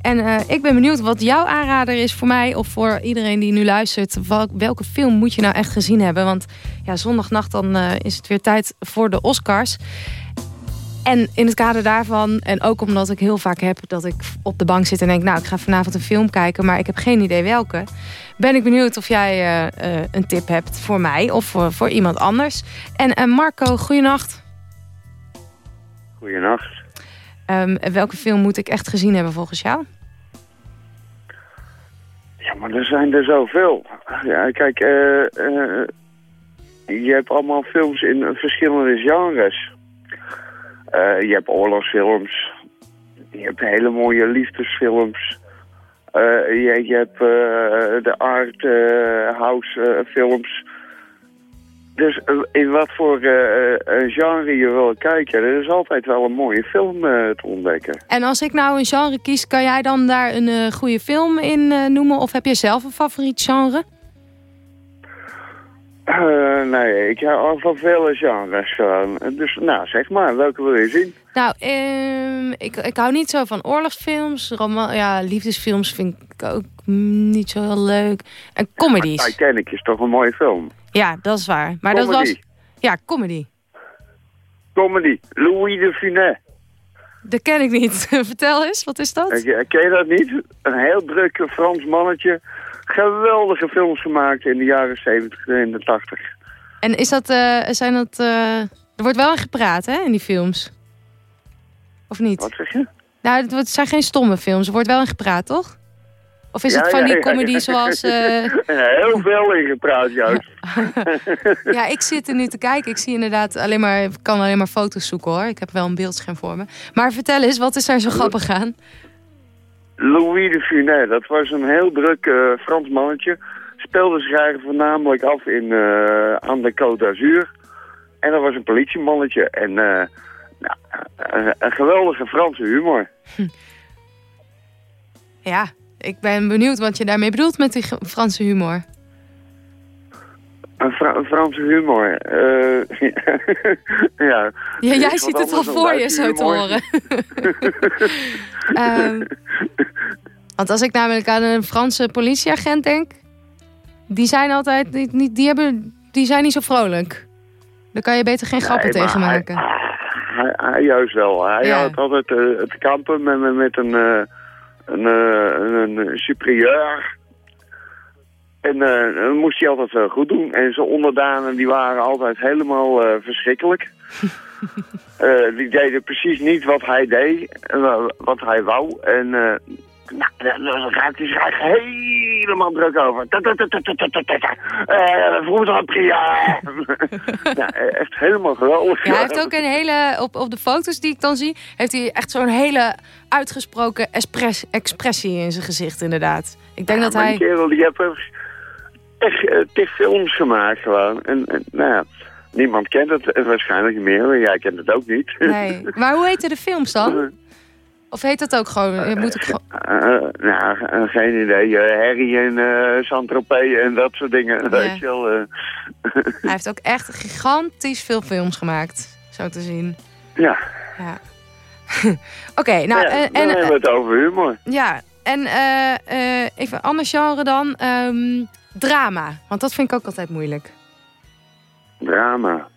[SPEAKER 3] En ik ben benieuwd wat jouw aanrader is voor mij of voor iedereen die nu luistert. Wel- welke film moet je nou echt gezien hebben? Want ja, zondagnacht dan is het weer tijd voor de Oscars. En in het kader daarvan, en ook omdat ik heel vaak heb dat ik op de bank zit en denk, nou, ik ga vanavond een film kijken, maar ik heb geen idee welke. Ben ik benieuwd of jij eh, eh, een tip hebt voor mij of voor, voor iemand anders. En eh, Marco, goeienacht.
[SPEAKER 9] Goedenacht.
[SPEAKER 3] Ehm, welke film moet ik echt gezien hebben volgens jou?
[SPEAKER 9] Ja, maar er zijn er zoveel. Ja, kijk, je hebt allemaal films in verschillende genres. Eh, je hebt oorlogsfilms. Je hebt hele mooie liefdesfilms. Eh, je, je hebt eh, de art house films. Dus in wat voor genre je wil kijken, er is altijd wel een mooie film te ontdekken.
[SPEAKER 3] En als ik nou een genre kies, kan jij dan daar een goede film in noemen? Of heb je zelf een favoriet genre?
[SPEAKER 9] Eh, nee, ik hou van vele genres. Dus nou, zeg maar, welke wil je zien?
[SPEAKER 3] Nou, ehm, ik, ik hou niet zo van oorlogsfilms. Roma ja, liefdesfilms vind ik ook niet zo heel leuk. En comedies.
[SPEAKER 9] Titanic is toch een mooie film?
[SPEAKER 3] Ja, dat is waar. Maar dat
[SPEAKER 9] Comedy.
[SPEAKER 3] was... Ja, comedy.
[SPEAKER 9] Comedy, Louis de Funès.
[SPEAKER 3] Dat ken ik niet. Vertel eens, wat is dat?
[SPEAKER 9] Eh, Ken je dat niet? Een heel druk Frans mannetje. Geweldige films gemaakt in de jaren 70 en de 80.
[SPEAKER 3] En is dat, eh, zijn dat... eh, er wordt wel in gepraat, hè, in die films? Of niet?
[SPEAKER 9] Wat zeg je?
[SPEAKER 3] Nou, het zijn geen stomme films. Er wordt wel in gepraat, toch? Of is
[SPEAKER 9] Ja,
[SPEAKER 3] het van
[SPEAKER 9] ja,
[SPEAKER 3] die
[SPEAKER 9] ja.
[SPEAKER 3] comedy zoals... eh,
[SPEAKER 9] Heel veel in gepraat, juist.
[SPEAKER 3] Ja, ik zit er nu te kijken. Ik zie inderdaad alleen maar, ik kan alleen maar foto's zoeken hoor. Ik heb wel een beeldscherm voor me. Maar vertel eens, wat is daar zo grappig aan?
[SPEAKER 9] Louis de Funès, dat was een heel druk eh, Frans mannetje. Speelde zich eigenlijk voornamelijk af in, eh, aan de Côte d'Azur. En dat was een politiemannetje. En eh, nou, een, geweldige Franse humor.
[SPEAKER 3] Ja, ik ben benieuwd wat je daarmee bedoelt met die Franse humor.
[SPEAKER 9] Een, Fra- Franse humor. eh, ja.
[SPEAKER 3] Ja, jij ziet het al
[SPEAKER 9] dan
[SPEAKER 3] voor je zo te horen. Ehm, want als ik namelijk aan een Franse politieagent denk... die zijn altijd niet, niet, die, hebben, die zijn niet zo vrolijk. Daar kan je beter geen grappen
[SPEAKER 9] Nee,
[SPEAKER 3] tegen maken.
[SPEAKER 9] Hij, hij juist wel. Hij
[SPEAKER 3] Ja.
[SPEAKER 9] had altijd eh, het kampen met, met, een, eh, een, een, een superieur. En uh, moest hij altijd eh, goed doen. En zijn onderdanen die waren altijd helemaal eh, verschrikkelijk. die deden precies niet wat hij deed, wat hij wou. En nou, daar raakte hij zich helemaal druk over. Vroeger ja, echt helemaal geweldig.
[SPEAKER 3] Ja, hij heeft ook een hele, op, op de foto's die ik dan zie, heeft hij echt zo'n hele uitgesproken expressie in zijn gezicht inderdaad. Ik denk dat hij
[SPEAKER 9] echt eh, tig films gemaakt gewoon. En, en nou ja, niemand kent het eh, waarschijnlijk meer. Jij kent het ook niet.
[SPEAKER 3] Nee. Maar hoe heten de films dan? Of heet dat ook gewoon? je Moet gewoon...
[SPEAKER 9] Eh, nou, eh, geen idee. Eh, Harry en eh Saint-Tropez en dat soort dingen. Weet je wel. eh.
[SPEAKER 3] Hij heeft ook echt gigantisch veel films gemaakt, zo te zien.
[SPEAKER 9] ja,
[SPEAKER 3] Ja. Oké, nou
[SPEAKER 9] ja,
[SPEAKER 3] en,
[SPEAKER 9] dan
[SPEAKER 3] en,
[SPEAKER 9] hebben we het over humor.
[SPEAKER 3] ja, en eh, eh, even een ander genre dan. ehm, drama, want dat vind ik ook altijd moeilijk.
[SPEAKER 9] Drama.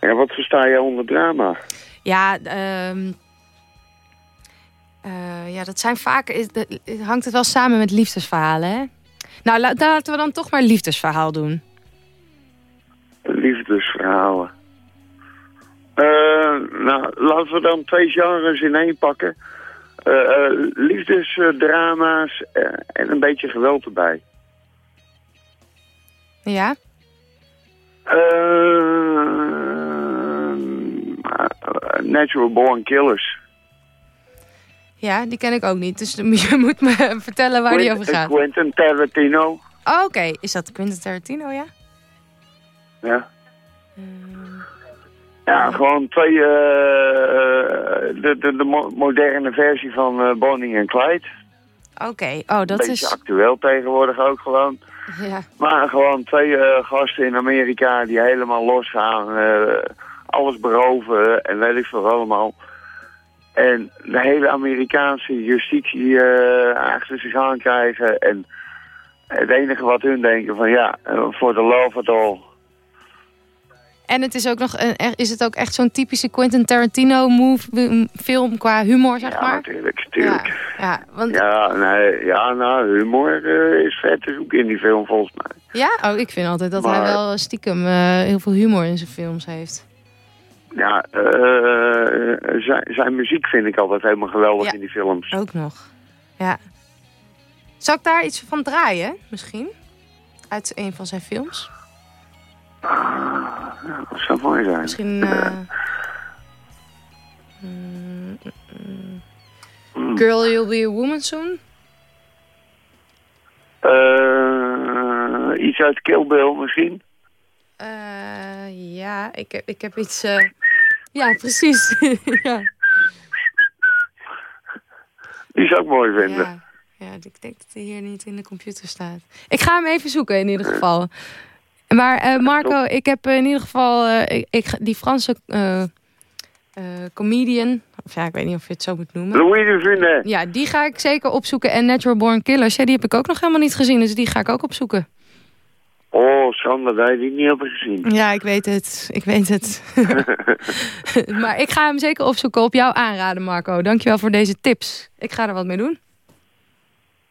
[SPEAKER 9] Ja, wat versta jij onder drama?
[SPEAKER 3] Ja, ehm, eh, ja dat zijn vaak. is- hangt het wel samen met liefdesverhalen, hè? Nou, la- laten we dan toch maar liefdesverhaal doen.
[SPEAKER 9] Liefdesverhalen. Eh, nou, laten we dan twee genres in één pakken. Eh, eh, liefdesdrama's en een beetje geweld erbij.
[SPEAKER 3] Ja?
[SPEAKER 9] Eh, Natural Born Killers.
[SPEAKER 3] Ja, die ken ik ook niet. Dus je moet me vertellen waar die over gaat.
[SPEAKER 9] Quentin Tarantino.
[SPEAKER 3] Oh, Oké, is dat Quentin Tarantino, ja?
[SPEAKER 9] Ja. Ja, gewoon twee, eh, eh, de, de, de mo- moderne versie van eh, Bonnie en Clyde.
[SPEAKER 3] Oké, oh, dat
[SPEAKER 9] Beetje
[SPEAKER 3] is...
[SPEAKER 9] actueel tegenwoordig ook gewoon.
[SPEAKER 3] Ja.
[SPEAKER 9] Maar gewoon twee eh, gasten in Amerika die helemaal losgaan. eh alles beroven en weet ik veel allemaal. En de hele Amerikaanse justitie eh, achter zich aan krijgen. En het enige wat hun denken van ja, voor de love it all.
[SPEAKER 3] En het is ook nog een, is het ook echt zo'n typische Quentin Tarantino move, film qua humor, zeg
[SPEAKER 9] Ja,
[SPEAKER 3] maar?
[SPEAKER 9] natuurlijk, natuurlijk.
[SPEAKER 3] Ja, ja, want,
[SPEAKER 9] Ja, nee, ja, nou, humor eh, is vet te zoeken in die film volgens mij.
[SPEAKER 3] ja? Oh, ik vind altijd dat hij wel stiekem eh, heel veel humor in zijn films heeft.
[SPEAKER 9] Ja, eh, zijn, zijn muziek vind ik altijd helemaal geweldig
[SPEAKER 3] Ja.
[SPEAKER 9] in die films.
[SPEAKER 3] Ook nog. Ja. Zal ik daar iets van draaien, misschien? Uit een van zijn films?
[SPEAKER 9] Ja, dat zou mooi zijn.
[SPEAKER 3] Misschien... eh, mm, mm. Girl, You'll Be a Woman Soon?
[SPEAKER 9] Eh, iets uit Kill Bill misschien?
[SPEAKER 3] Eh, ja, ik heb, ik heb iets... eh, Ja, precies. ja.
[SPEAKER 9] Die zou ik mooi vinden.
[SPEAKER 3] Ja. ja, ik denk dat hij hier niet in de computer staat. Ik ga hem even zoeken in ieder geval. Maar eh, Marco, ik heb in ieder geval eh, ik, ik, die Franse eh, eh, comedian... Of ja, ik weet niet of je het zo moet noemen.
[SPEAKER 9] Louis de Funès.
[SPEAKER 3] Ja, die ga ik zeker opzoeken. En Natural Born Killers, ja, die heb ik ook nog helemaal niet gezien. Dus die ga ik ook opzoeken.
[SPEAKER 9] Oh, Sander, dat heb ik niet hebben gezien.
[SPEAKER 3] Ja, ik weet het. Ik weet het. maar ik ga hem zeker opzoeken op jouw aanraden, Marco. Dankjewel voor deze tips. Ik ga er wat mee doen.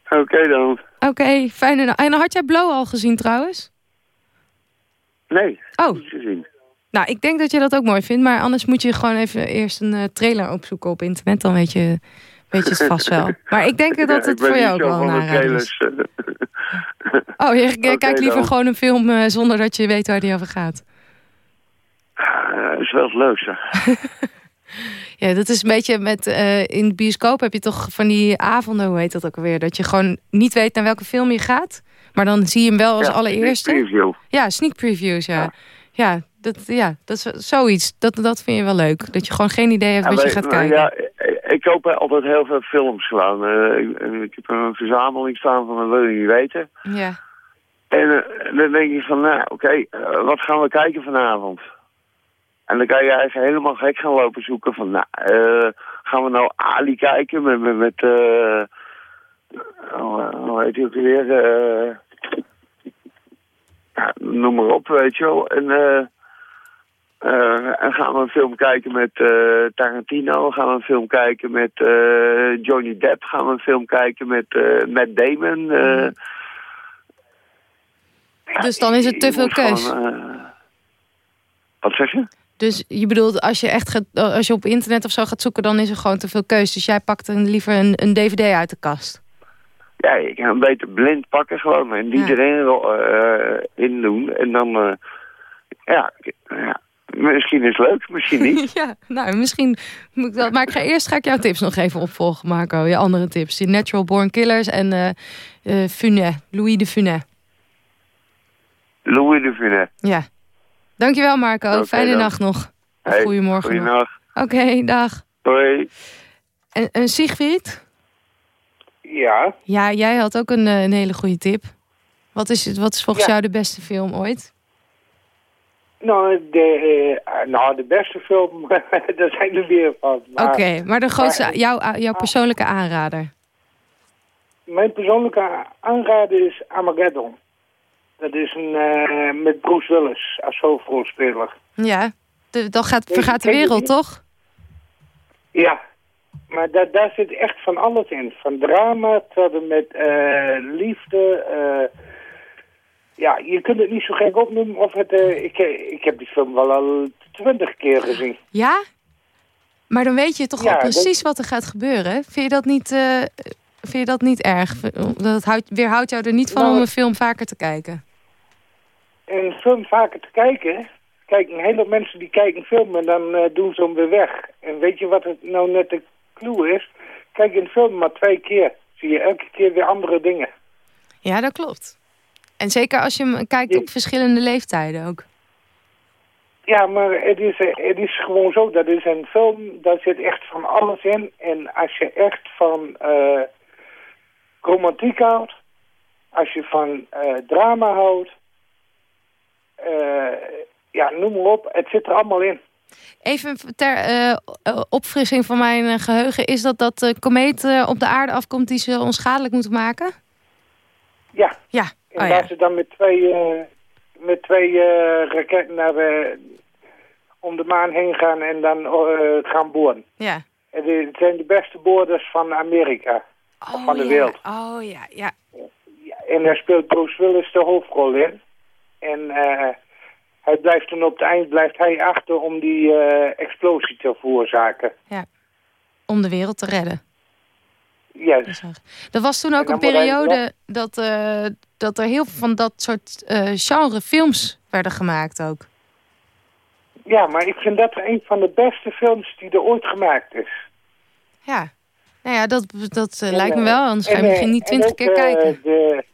[SPEAKER 9] Oké dan.
[SPEAKER 3] Oké, fijne nacht. En had jij Blow al gezien trouwens?
[SPEAKER 9] Nee,
[SPEAKER 3] Oh,
[SPEAKER 9] niet gezien.
[SPEAKER 3] nou, ik denk dat je dat ook mooi vindt. Maar anders moet je gewoon even eerst een eh, trailer opzoeken op internet. Dan weet je, weet je het vast wel. Maar ik denk dat
[SPEAKER 9] Ja,
[SPEAKER 3] het voor jou ook wel een aanrader is.
[SPEAKER 9] eh.
[SPEAKER 3] Oh, je, kijkt liever
[SPEAKER 9] dan.
[SPEAKER 3] gewoon een film eh, zonder dat je weet waar die over gaat.
[SPEAKER 9] Ah, is wel het leukste.
[SPEAKER 3] Ja, dat is een beetje met... in de bioscoop heb je toch van die avonden, hoe heet dat ook alweer? Dat je gewoon niet weet naar welke film je gaat. Maar dan zie je hem wel als
[SPEAKER 9] Ja,
[SPEAKER 3] allereerste.
[SPEAKER 9] sneak preview.
[SPEAKER 3] Ja, sneak previews, ja. Ja, dat, ja, dat is zoiets. Dat, dat vind je wel leuk. Dat je gewoon geen idee hebt
[SPEAKER 9] Ja,
[SPEAKER 3] wat je gaat kijken.
[SPEAKER 9] Ja, ik, koop altijd heel veel films gewoon. Eh, ik, heb een verzameling staan van dat wil je niet weten.
[SPEAKER 3] Ja.
[SPEAKER 9] En eh, dan denk je van, nou oké, eh, wat gaan we kijken vanavond? En dan kan je eigenlijk helemaal gek gaan lopen zoeken van, nou, gaan we nou Ali kijken met, met, met hoe heet die ook weer? eh, ja, noem maar op, weet je wel. En, eh, eh, en gaan we een film kijken met Tarantino? Gaan we een film kijken met Johnny Depp? Gaan we een film kijken met Matt Damon?
[SPEAKER 3] Dus dan is het te veel keus.
[SPEAKER 9] gewoon, wat zeg je?
[SPEAKER 3] Dus je bedoelt, als je echt gaat, als je op internet of zo gaat zoeken, dan is er gewoon te veel keus. Dus jij pakt dan liever een, een dvd uit de kast.
[SPEAKER 9] Ja, je kan hem beter blind pakken gewoon en die
[SPEAKER 3] Ja.
[SPEAKER 9] erin eh, in doen. En dan, eh, ja, ja, misschien is het leuk, misschien niet.
[SPEAKER 3] ja, nou, misschien moet ik dat. Maar ik ga, eerst ga ik jouw tips nog even opvolgen, Marco. Je andere tips. Die Natural Born Killers en eh, Funet, Louis de Funet.
[SPEAKER 9] Louis de Funès.
[SPEAKER 3] Ja. Dankjewel, Marco. Fijne
[SPEAKER 9] dan.
[SPEAKER 3] nacht nog.
[SPEAKER 9] Hey,
[SPEAKER 3] goedemorgen.
[SPEAKER 9] Goeienacht.
[SPEAKER 3] Oké, dag.
[SPEAKER 9] Hoi.
[SPEAKER 3] En, en Sigrid?
[SPEAKER 10] Ja,
[SPEAKER 3] Ja, jij had ook een, eh, een hele goede tip. Wat is, het- wat is volgens
[SPEAKER 10] Ja.
[SPEAKER 3] jou de beste film ooit?
[SPEAKER 10] nou de, eh, nou, de beste film, daar zijn er weer van.
[SPEAKER 3] Oké,
[SPEAKER 10] Maar
[SPEAKER 3] maar de grootste,
[SPEAKER 10] maar-
[SPEAKER 3] jouw, jouw persoonlijke aanrader.
[SPEAKER 10] Mijn persoonlijke aanrader is Armageddon. Dat is een, eh, met Bruce Willis als hoofdrolspeler.
[SPEAKER 3] Ja, de, dan gaat, vergaat de wereld, toch?
[SPEAKER 10] Ja, maar da daar zit echt van alles in. Van drama tot en met eh, liefde. eh, ja, je kunt het niet zo gek opnoemen. Of het, eh, ik, ik heb die film wel al twintig keer gezien.
[SPEAKER 3] Ja? Maar dan weet je toch
[SPEAKER 10] Ja,
[SPEAKER 3] al
[SPEAKER 10] dat-
[SPEAKER 3] precies wat er gaat gebeuren. Vind je dat niet, vind je dat niet erg? Dat houdt, weerhoudt jou er niet van
[SPEAKER 10] Nou,
[SPEAKER 3] om een film vaker te kijken?
[SPEAKER 10] een film vaker te kijken. Kijk, een hele hoop mensen die kijken een film en dan doen ze hem weer weg. En weet je wat het nou net de clue is? Kijk een film maar twee keer. Zie je elke keer weer andere dingen.
[SPEAKER 3] Ja, dat klopt. En zeker als je hem kijkt op verschillende leeftijden ook.
[SPEAKER 10] Ja, maar het is, het is gewoon zo. Dat is een film, daar zit echt van alles in. En als je echt van... eh, romantiek houdt, als je van eh, drama houdt, eh, ja, noem maar op, het zit er allemaal in.
[SPEAKER 3] Even ter eh, opfrissing van mijn eh, geheugen. Is dat dat de komeet eh, op de aarde afkomt die ze onschadelijk moeten maken?
[SPEAKER 10] Ja.
[SPEAKER 3] Ja.
[SPEAKER 10] En
[SPEAKER 3] Oh,
[SPEAKER 10] waar
[SPEAKER 3] ja.
[SPEAKER 10] ze dan met twee, met twee raketten naar, om de maan heen gaan en dan gaan boren.
[SPEAKER 3] Ja.
[SPEAKER 10] En het zijn de beste boorders van Amerika,
[SPEAKER 3] Oh,
[SPEAKER 10] van de
[SPEAKER 3] ja.
[SPEAKER 10] wereld.
[SPEAKER 3] Oh ja, ja.
[SPEAKER 10] En daar speelt Bruce Willis de hoofdrol in. En eh, hij blijft dan op het eind blijft hij achter om die eh, explosie te veroorzaken.
[SPEAKER 3] ja. Om de wereld te redden.
[SPEAKER 10] Juist.
[SPEAKER 3] Dat was toen ook
[SPEAKER 10] En
[SPEAKER 3] een
[SPEAKER 10] hij
[SPEAKER 3] periode dat, eh, dat er heel veel van dat soort eh genre films werden gemaakt ook.
[SPEAKER 10] Ja, maar ik vind dat een van de beste films die er ooit gemaakt is.
[SPEAKER 3] Ja. Nou ja, dat, dat
[SPEAKER 10] En,
[SPEAKER 3] lijkt me wel. Anders ga je
[SPEAKER 10] en,
[SPEAKER 3] misschien niet twintig keer kijken.
[SPEAKER 10] de-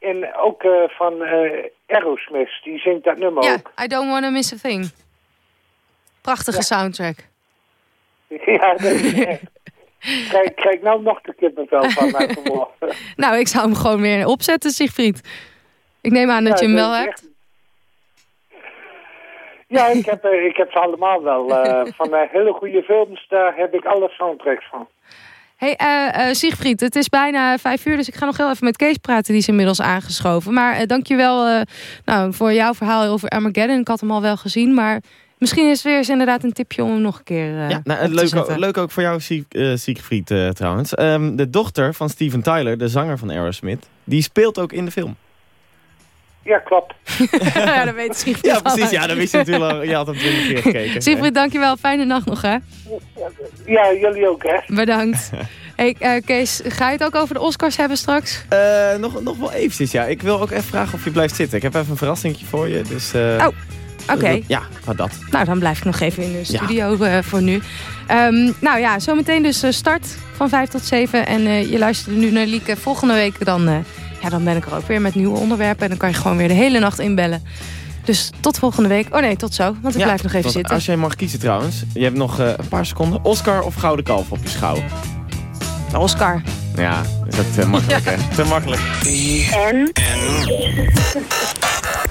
[SPEAKER 10] en ook eh, van eh Aerosmith, die zingt dat nummer
[SPEAKER 3] Ja,
[SPEAKER 10] ook.
[SPEAKER 3] I Don't Wanna Miss a Thing. Prachtige soundtrack.
[SPEAKER 10] ja, dat is echt. Krijg, krijg nou nog de kippenvel van mij vanmorgen.
[SPEAKER 3] Nou, ik zou hem gewoon weer opzetten, Siegfried. Ik neem aan dat
[SPEAKER 10] Ja,
[SPEAKER 3] je hem wel hebt.
[SPEAKER 10] Ja, ik heb, eh, ik heb ze allemaal wel. eh, van hele goede films, daar heb ik alle soundtracks van.
[SPEAKER 3] Hey, eh, Siegfried, het is bijna vijf uur, dus ik ga nog heel even met Kees praten. Die is inmiddels aangeschoven. Maar eh, dankjewel uh, nou, voor jouw verhaal over Armageddon. Ik had hem al wel gezien, maar misschien is het weer eens inderdaad een tipje om hem nog een keer uh,
[SPEAKER 11] Ja, nou, leuk,
[SPEAKER 3] zetten.
[SPEAKER 11] ook, leuk ook voor jou, Sieg, uh, Siegfried, uh, trouwens. Um, de dochter van Steven Tyler, de zanger van Aerosmith, die speelt ook in de film.
[SPEAKER 10] Ja, klopt.
[SPEAKER 3] ja, dat weet Siegfried
[SPEAKER 11] Ja, precies. Ja, dat wist je natuurlijk al. Je had hem twintig keer gekeken.
[SPEAKER 3] Siegfried, dankjewel. Fijne nacht nog, hè?
[SPEAKER 10] Ja, jullie ook, hè?
[SPEAKER 3] Bedankt. hey, uh, Kees, ga je het ook over de Oscars hebben straks?
[SPEAKER 11] Uh, nog, nog wel eventjes, ja. Ik wil ook even vragen of je blijft zitten. Ik heb even een verrassingje voor je, dus... Uh,
[SPEAKER 3] oh. Oké. Okay.
[SPEAKER 11] Ja, maar dat.
[SPEAKER 3] Nou, dan blijf ik nog even in de studio ja. uh, voor nu. Um, nou ja, zometeen dus start van 5 tot 7. En uh, je luistert nu naar Lieke. Volgende week dan, uh, ja, dan ben ik er ook weer met nieuwe onderwerpen. En dan kan je gewoon weer de hele nacht inbellen. Dus tot volgende week. Oh nee, tot zo. Want ik
[SPEAKER 11] ja,
[SPEAKER 3] blijf nog even zitten.
[SPEAKER 11] Als jij mag kiezen trouwens. Je hebt nog uh, een paar seconden. Oscar of Gouden Kalf op je schouw?
[SPEAKER 3] Oscar.
[SPEAKER 11] Ja, is dat te makkelijk ja. hè? Te makkelijk.
[SPEAKER 8] En?